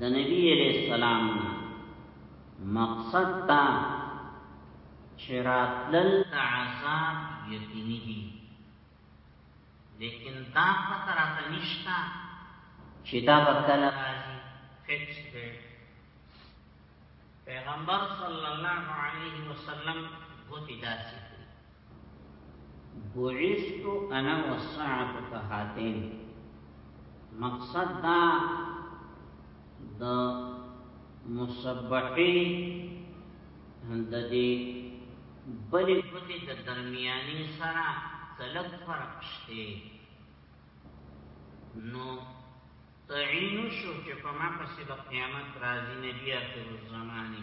د نبی علیہ السلام مقصد تا چراتل عذاب یقینی دی لیکن دا پتہ راته نشتا چې دا به کله راځي فکس دی پیغمبر صلی الله علیه وسلم غوتی داسې بعثت انا والساعه كهاتين مقصد دا د مسبحي د دې بلې پتې د درمیاني سره څلک فرق شته نو تعین شو چې په ما پسې د قیامت راځي نبی اخر الزمانه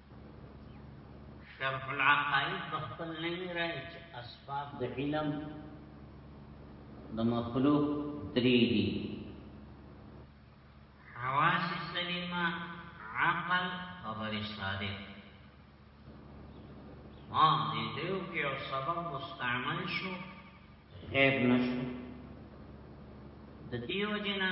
شرح العقائد بخبل نوی رای چې اسباب د علم د مخلوق درې دي حواس سلیمه عقل خبر صادق ما دې دیو کې او سبب مستعمل شو غیب نشو د دیو جنا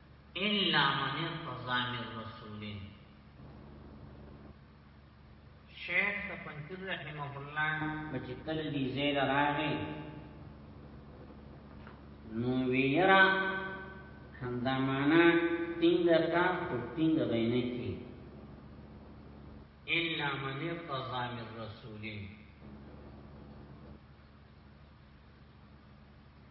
الا من ارتضى من رسول شیخ پنځیر رحمه الله چې کله دې زید راغی نو ویرا همدا معنا تینګ کا او تینګ بینه کې الا من ارتضى من رسول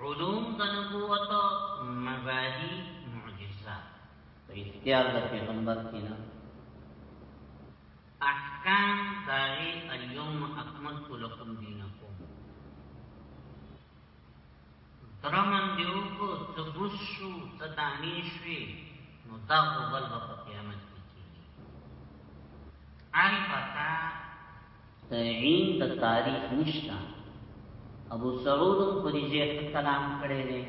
علوم د نبوت مبادی معجزات په اختیار د پیغمبر کې نه احکام داغی اليوم اکملت لکم دینکم درمن دیو کو تبوس شو تدانی شوی نو دا غبل بقیامت کی کی البتا تعین د تاریخ نشتا ابو سعود په دې ځای کلام کړی دی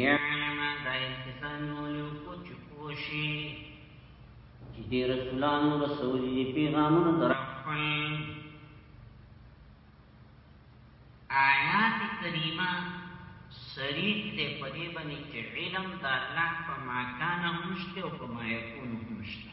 یعلم دا انتظام ولو کوچ پوشي چې د رسولانو رسول دی پیغامونه درخل آیات کریمه سریح ته پدې باندې چې علم د الله په ماکان هم شته او په ما یکون هم شته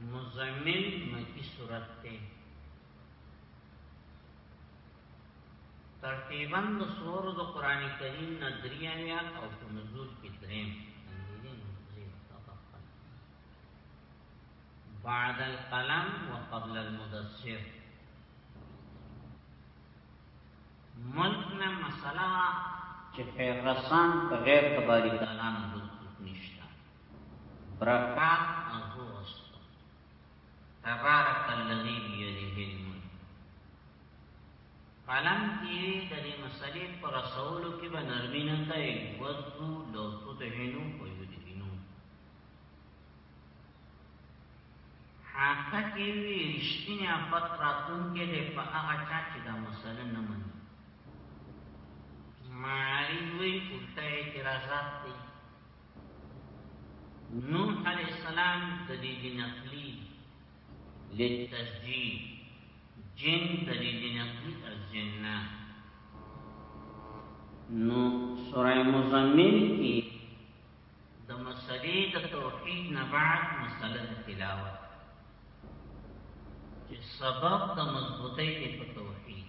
مزمن مکی صورت تے ترتیبا د سور د قران کریم نه دریا یا او په نزول کې دریم بعد القلم وقبل المدثر ملک نه مسله چې پیغسان په غیر تباری تعالی نه رفعت ازو وسط تبارک اللذی بیده الملک قلم کی د دې مسلې پر رسولو کې به نرمي نه کوي وذو لو تدهنو و یدهنو حتی کې وی رښتینی افت راتون کې د په هغه چا چې دا مسله نه مني معارض وی الټه اعتراضات دي نوح علیہ السلام د دې نقلی لتسجیل جن د دې نقلی از جننه نو سوره مزمل کې د مسلې د توحید نه بعد مسله د تلاوت چې سبب د مضبوطی په توحید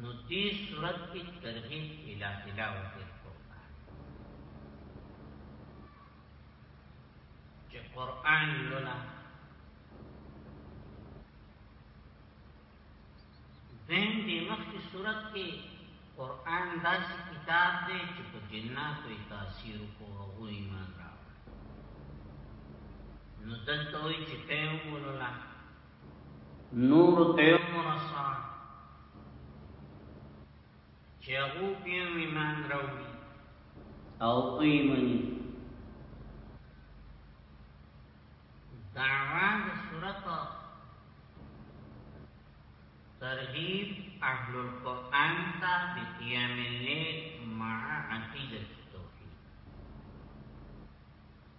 نو دې صورت کې ترغیب اله تلاوت القرآن چې قرآن لولا دین دې مخکې صورت کې قرآن داسې کتاب دی چې په جناتو یې تاثیر کو هغوی ایمان راوړ نو دلته وایي چې ته یې ومولله نور ته ورسا چې هغه بیا ایمان راوړي او ایمني دعوا د صورت ترغیب اهل القرآن تا بقیام الليل مع عقیدت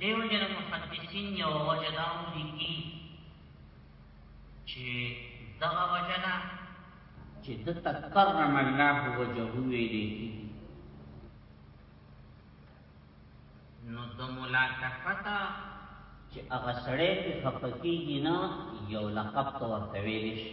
دې وجه نه محدثین یو وجه دا هم لیکي چې دغه وجه نه چې د تکرم الله وجهه ویلې نو د ملاقات چې هغه سړی په خپکیږي نه یو لقب تور کوي شي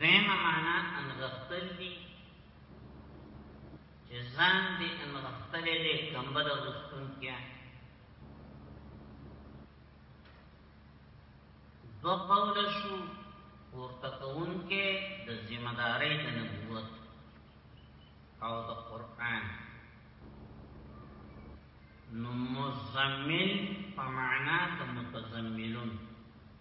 دویمه معنا انغفتل دی چې ځان دې انغفتل دې کمبل غوښتون کیا دو قول شو ورته کون کې د ذمہ دارۍ د نبوت او د قران نو مزمل په معنا د متزملون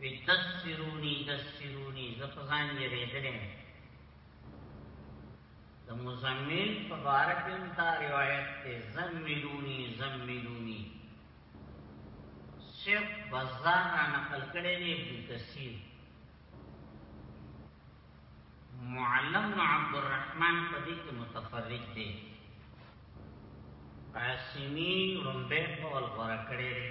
وی دسرونی دسرونی زپزان یریدلیم د مزمل په باره کې هم دا روایت دی زملونی زملونی شیخ بزار را نقل کړی دی ابن کثیر معلم عبد الرحمن په دې کې متفرد دی قاسمی رمبه قول غوړه کړی دی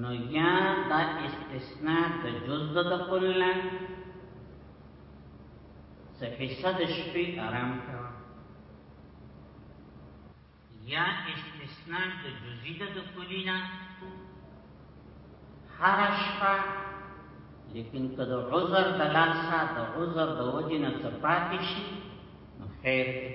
نو یا دا استثناء د جز د کل نه څه حصہ د شپې آرام کړه یا استثناء د جزئی د کلی نه هر شپه لیکن که د عذر د لاسه د عذر د وجې نه څه پاتې شي نو خیر دی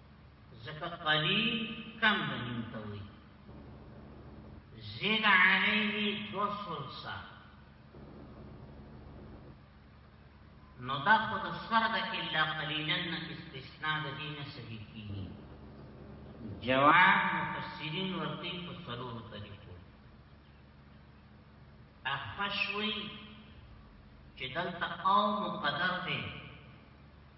زکه قلیل کم دنیم توی زید علیه دو سلسا نو دا خود سر دا الا قلیلن استثناء دا دین سبی کی جواب مفسرین ورقی فصلور طریقو اخفشوی چه دلتا او مقدر دی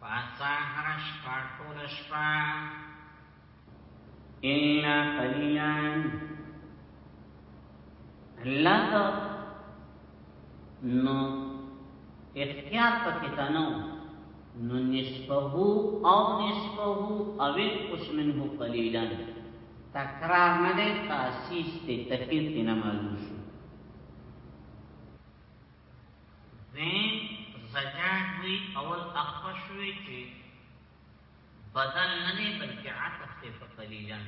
پاڅا هر شپه ټول شپه الا قليلا لږ نو اختیار پکې تنو نو نسبه او نسبه او انقص منه قليلا تکرار نه ده تاسیس ته تکیل نه معلوم شو دین زجاج وی اول اخفش وی چه بدل ننی بلکه عطف تی فقلیلا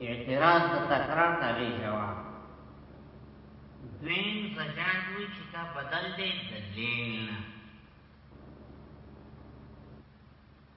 اعتراض دا تکرار تاوی جواب دین زجاج وی چه تا بدل دی دلیل نه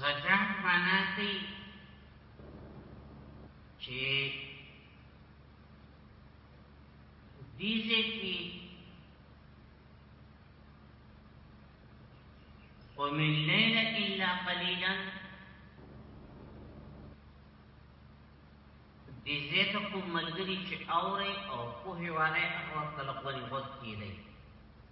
زجان مانا کوي چې دیزه کی قم الليل الا قليلا دیزه ته کوم ملګری چې اوري او په هواله هغه خلک ولې وخت کیږي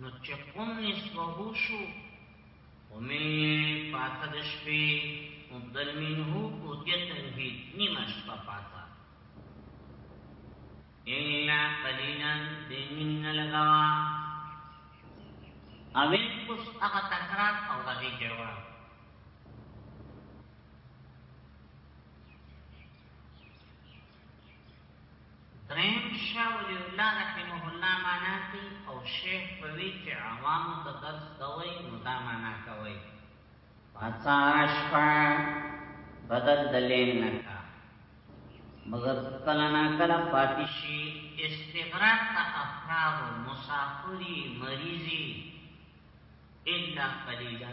نو چې قم نسبه شو ومې پاته د شپې مبدل منه اوتیه تنهید نیمه شپه پاته الا قلیلا دینیم نلغوا اوین کس اغا تکرار او دغی جواب دریم شاه ولی الله رحمه الله معنا کوي او شیخ په وی چې عوامو ته درس کوي نو دا معنا کوي پاڅا شپه بدل دلین نه کا مگر کله نه کله پاتشي استغراق ته افراد مسافری مریضي الا قليلا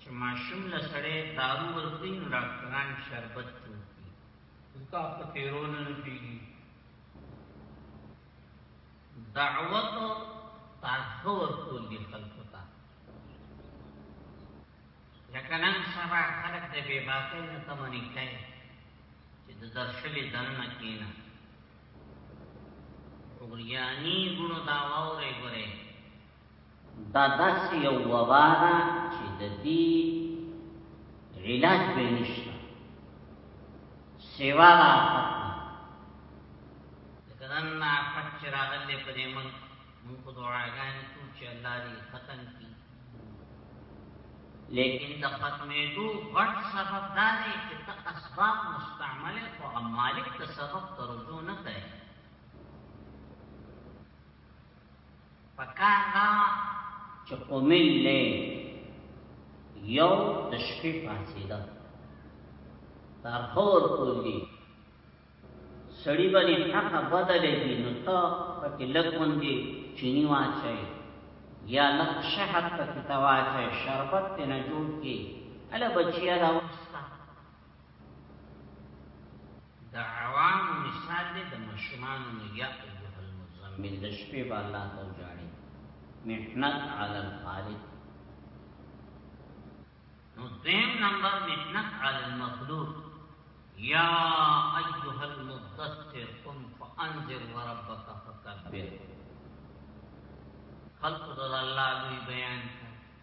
چې ماشوم له سړی دارو ورکړي نو ډاکټران شربت جوړ کړي ځکه په تیرونه نه پیږي دعوت تاخه ورکول دي خلکو ته لکه نن سبا خلک د بې باکۍ نه تمنې کوي چې د درشلې دننه کېنه اوریاني ګونو داوا ورې ورې دا داسې یو وبا ده چې د دې علاج به نشته سیوا لا کدن نا پټ چې راغلې په دې من موږ په دعاګانې ټو چې الله دې ختم کړي لیکن د ختمېدو غټ سبب دا دی چې ته اسباب مستعمل او مالک ته سبب ترجو نه کوي پکار دا چې قومل لې یو د شپې پاسې ده تر خور کولی سړی باندې حق بدلې دي نو ته پکې لګون دي چینی واچي یا لک شهد پکې تواچي شربت نه جوړ کی الا بچیا دا وستا د عوام مثال دی د مشمانو نو یا ایوه المزمل د شپې به الله ته وجاړي محنت علی الخالق نو دیم نمبر محنت علی المخلوق یا ایوه المدثر قم فانذر وربک فکبر خلق د الله دوی بیان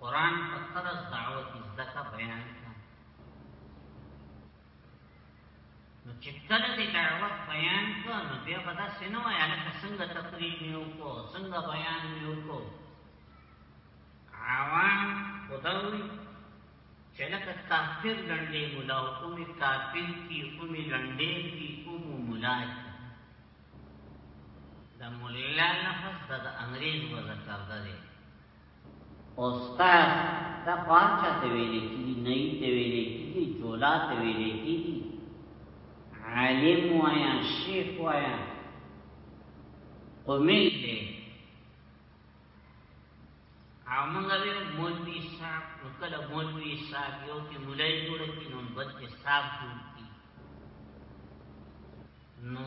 قرآن په طرز دعوت زده کا بیان کا نو چې کله دې دعوت بیان کا نو بیا به دا سينو یا لکه څنګه تقریر نیو کو څنګه بیان نیو کو عوام خدای چې لکه کافر لنډې مولا او کومې کافر کی کومې لنډې کی کوم مولا د مولا لفظ د انګريز وزکر ده استاد دا خوان چا ته ویلې کیږي نه یې ته ویلې کیږي جولا ته ویلې کیږي عالم وایا شیخ وایا قمیل دی او موږ به مولوی صاحب کله مولوی صاحب یو کې مولای جوړ کی نو بد کې صاحب جوړ کی نو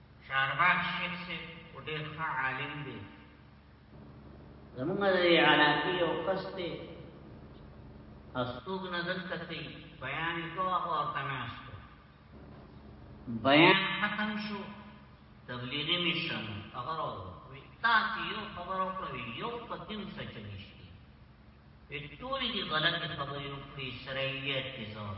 چارباغ شیخ سے او ډیر ښه عالم دی زمونږ د علاقې یو کس دی استوګ نه دلته کوي بیان یې کوه او ورته ناست بیان ختم شو تبلیغي مشن هغه راوړی تا چې یو خبر وکړي یو پکیم سچ نشته وی ټولې دي غلطې خبرې وکړي سرایت کې ځواب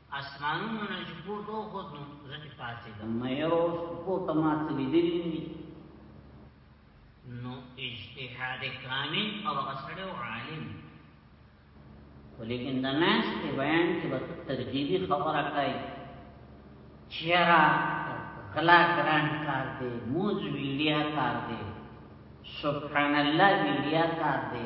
اسمانونو نه چې پورته وخوت نو زه چې پاڅېدم مې یو اوس پورته ما څه لیدلي دي نو اجتهاد کامل او هغه سړی او عالم خو لیکن د ناس په بیان کې به ترجیبي خبره کوي چیرې غلا ګران کار دی موز ویډیا کار دی سبحان الله ویډیا کار دی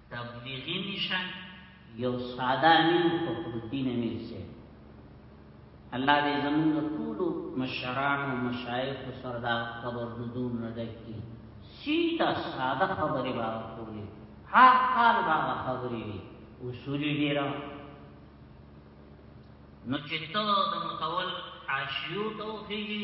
تبلیغی نشان یو ساده نیم فخر الدین امیر سے الله دې زموږ ټول مشران او مشایخ سره دا خبر دودون نه دکی سیده ساده خبرې با کولې هر کال با خبرې وي اصولي ډیر نو چې ته د متول حاشیو توخیږي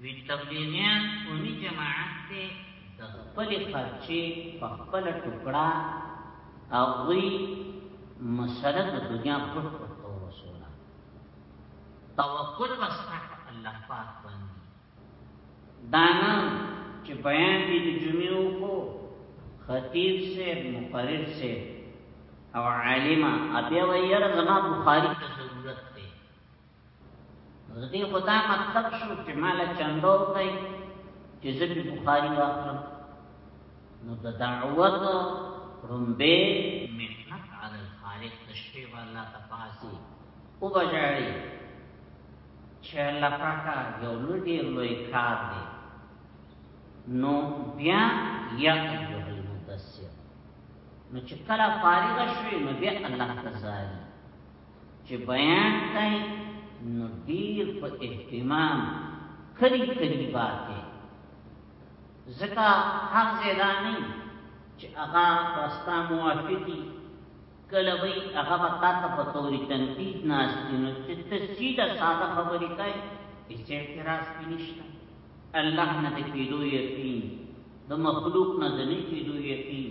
وی تبلیغیان اونی جماعت ته د خپل خرچه په خپل ټوکړه او وی مسله د دنیا پټ پټ او رسوله توکل وستا الله پاک باندې دانا چې بیان دې د جمعې وکړو خطیب سے مقرر سے او عالمه ابي ويره زما بخاری ته زه دې خدا مطلب شو چې مال چندو کوي چې زه په بخاری واخلم نو د دعوت رمبه محنت علی الخالق د شپې والله تپاسي او بجاړي چې الله پاکا یو لوی لوی کار دی نو بیا یا ایه المدثر نو چې کله فارغ شوي نو بیا الله تزاري چې بیان کړي نو ډیر په اهتمام کړي کړي باته زکا حق زیدا نه چې هغه پرستا موافقي کله وی هغه وتا ته په توري تنقید ناس نو چې ته سیده ساده خبرې کوي هیڅ اعتراض نشته الله نه کېدو یقین د مخلوق نه نه کېدو یقین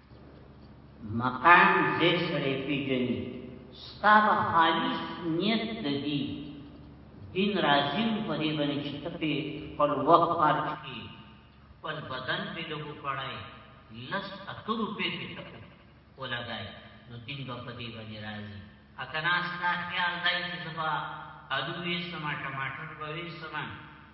مقام زې سره پیجنی ستا به خالص نیت د دی دین رازم په دې باندې چې ته په خپل وخت خرج کی خپل بدن په لګو کړای لس اتو روپې په تکو ولګای نو دین به په دې باندې راځي اکناستا خیال دای چې زبا الوې سما ټماټر به وې سما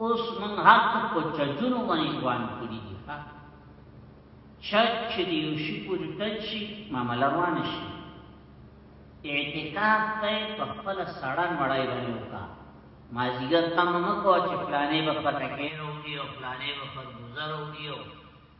اوس موږ هغه په چجونو باندې روان کړی دي ها چج چې دی یو شي پورې ټچ شي معاملې روان شي اعتکاف ته په خپل سړن وړای باندې وکا مازیګر تم مکو چې پلانې په پټه کې وروړي او پلانې په فرګوزر وروړي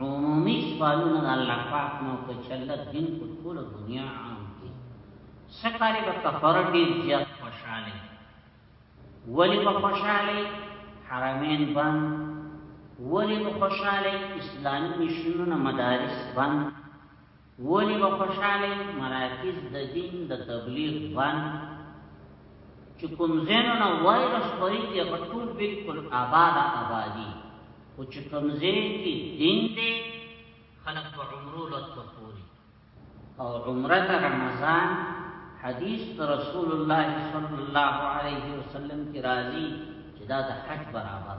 عمومي سوالونه د الله پاک نو په چلت دین په ټول دنیا عام دي سکاري په کفر ډیر زیات خوشاله ولی په خوشاله حرمین بند ولی په خوشاله اسلامي مشنونه مدارس بند ولی به خوشاله مراکز د دین د تبلیغ باندې چې کوم زینو نه وایرس خوري کې په ټول بالکل آباد آبادی او چې کوم زین کې دین دی خلک په عمرو لته پوری او عمره رمضان حدیث رسول الله صلی الله علیه وسلم کی راضی چې دا د حج برابر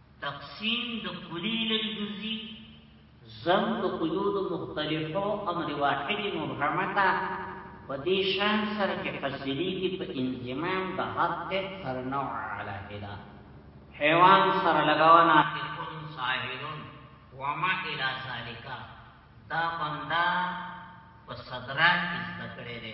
تقسیم د کلی للجزی زم د قیود مختلفو امر واحد مبهمتا په دې شان سره چې حاصلېږي په انضمام د حق هر نوع علی هدا حیوان سره لګاونا تکون ساحلون وما الى ذالک دا بندا په صدرات کې ذکر لري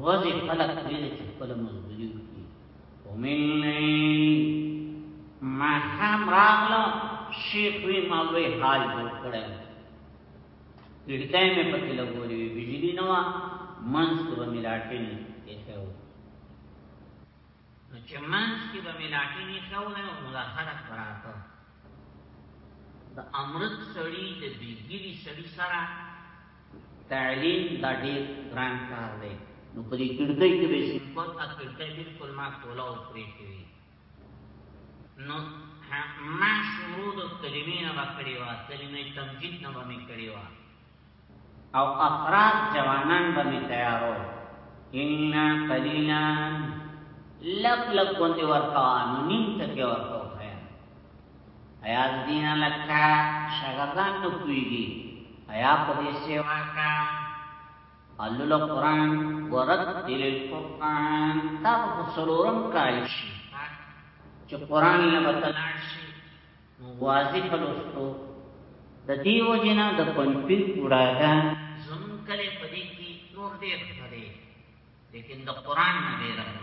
ورځې خلک دې چې خپل مزدوري وکړي ومن لیل ما هم راغلو شیخ وی ما وی حال جوړ کړی لړکای مې پکې لګولې وی بجلی نه وا منځ کې به ملاټین ایښو نو چې منځ کې به ملاټین ایښو نه نو دا خلک راته د امرت سړی د بیګری سړی سره تعلیم دا ډیر ګران کار دی نو په دې کړدې کې به شي په اکړدې بالکل ما کولا او پرې کوي نو ما شروع د کلمې نه وکړې و کلمې تمجید نه باندې کړې و او افراد جوانان باندې تیارو ان قلیلا لک لک باندې ورکا نو نیم تکي ورکا ایا دین لکا شاګردان نو کویږي ایا په دې سیوا کا علل قران ورد دل قران دا په سلورم کال شي چې قران له بتلان شي نو واضح لوستو د دې وجنه د پنځپیر وړاګه زم کله په دې کې نور دې راځي لیکن د قران نه ډیر راځي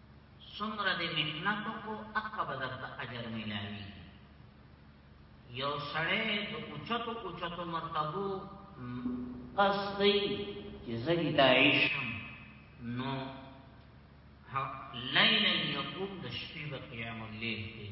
څومره دې محنت وکړو هغه به درته اجر ملاوي یو سړی د اوچتو اوچتو مرتبو قصد دی چې زه هدایت شم نو لیلا یقوم د شپې به قیام الليل کوي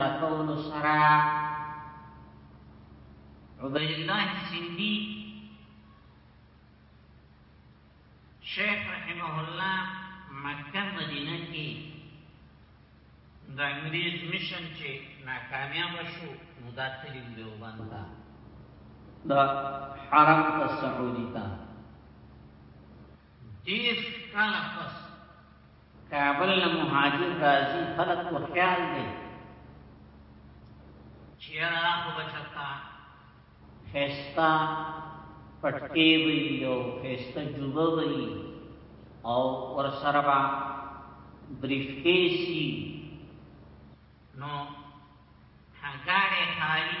کولو سره عبید الله سندی شیخ رحمه الله مکه مدینه کې د انګریز مشن چې ناکامیاب شو نو دا تلیم دیوبند ته د حرم ته سعودي ته دیس کاله پس کابل نه مهاجر راځي خلک په خیال دي چې را خو بچتا خستا پټکی وي او خستا جوبه وي او ور سره با بریف کیسی نو هغه خالی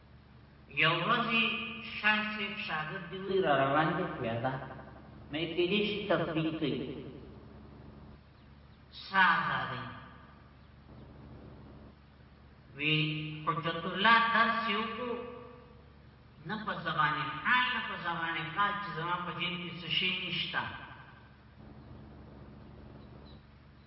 یو ورځی شاه صاحب شاګرد دی وی را روان دی پیاده مې کې دې شي تفریح کوي ساده دی وی حجت الله درس یو کو نه په زبانه حال نه په زبانه قال چې زما په جیب کې څه شي نشته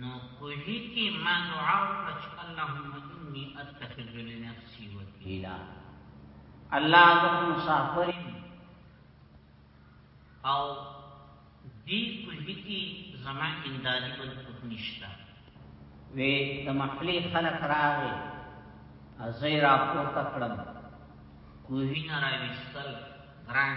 نو کوژی کی ما دعا وکړه چې اللهم انی اتخذ لنفسی وکیلا الله زه مسافر او دی کوژی کی زما امدادی بل څوک نشته وی د محلی خلق راغی ازی را پورته کړم کوهی نه راویستل ګران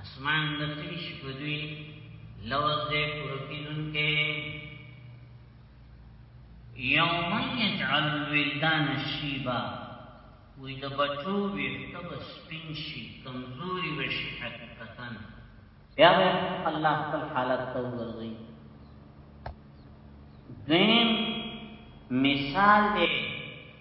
اسمان د تری شپدوی لوز دې پروتینون کې یوم یجعل الولدان شیبا وی د بچو ویخته بس پین شي کمزوري وشي حقیقتا بیا به الله خپل حالت ته وګرځي دین مثال دی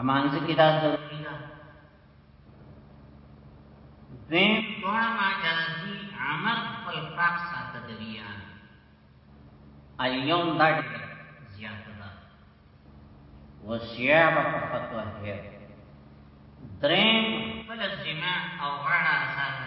امانځ کې دا ضروري ده دیم دوړه مجازي عمل خپل پاک ساته دریا ایوم دا زیاته ده وسیابه فتوه دریم خپل زما او غاړه ساته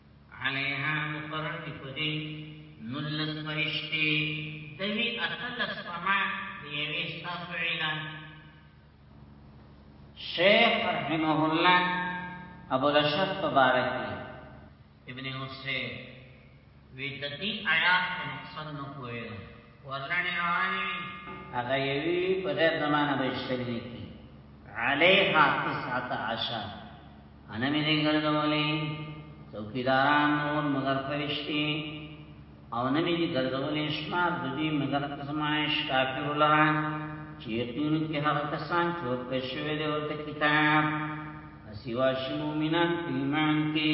علیها مقرر دی پدی نلس فرشتی دوی اتلس فما دیوی ستاسو علم شیخ رحمه الله ابو رشد تبارکی ابن حسین وی تدی آیات په مقصد نو کوی ورلنی روانی اغا یوی په غیر زمانه بشتلی کی علیها تسعت عشر انا می دې ګرځولې څوکیداران نور مگر فرشتي او نه می دې ګرځولې شمار د دې مگر کسمایش کافر لرا چې یقین کې هغه کسان چې ورته شوی دی ورته کتاب سوا شمو مینان ایمان کې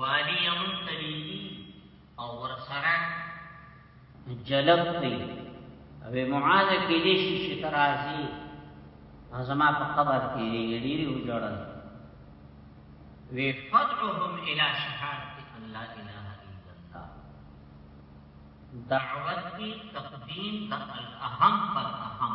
والی یمن تلیدی او ورسره جلب دی او معاذ کې دې شي چې ترازی زما په قبر کې ډېری وجړل وی فدعهم الى شهادت ان لا اله الا الله دعوت کی تقدیم د الاهم پر اهم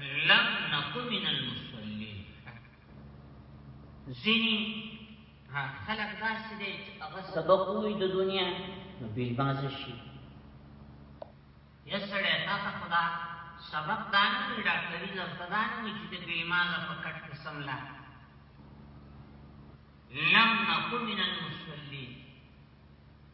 لم نکو من المصلين زینی خلق داسې دی چې هغه سبق وي د دنیا نو بیل باز شي یا سړی تاسو خدا سبق دانه وي ډاکټري لفتدان وي چې د بیماز په کټ قسم لا لم نکو من المصلين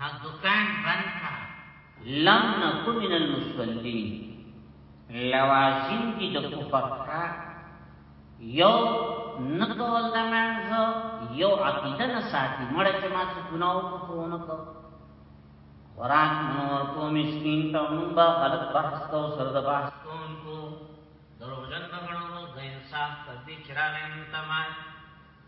ها دکان بند کا لم نکو من المسولین لوازم کی د کفر کا یو نکول د منځو یو عقیده نه ساتي مړ چې ما څه ګناو کو نه کو قران نور کو مسكين ته مونږ به غلط بحث کو سر د بحث کون کو دروژن نه غنو د انصاف تدبیر چراغ انتمای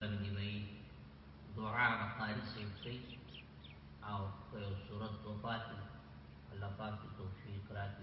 باندې به دعا قاری صاحب کوي او په یو صورت وفات الله پاک توفیق راکړي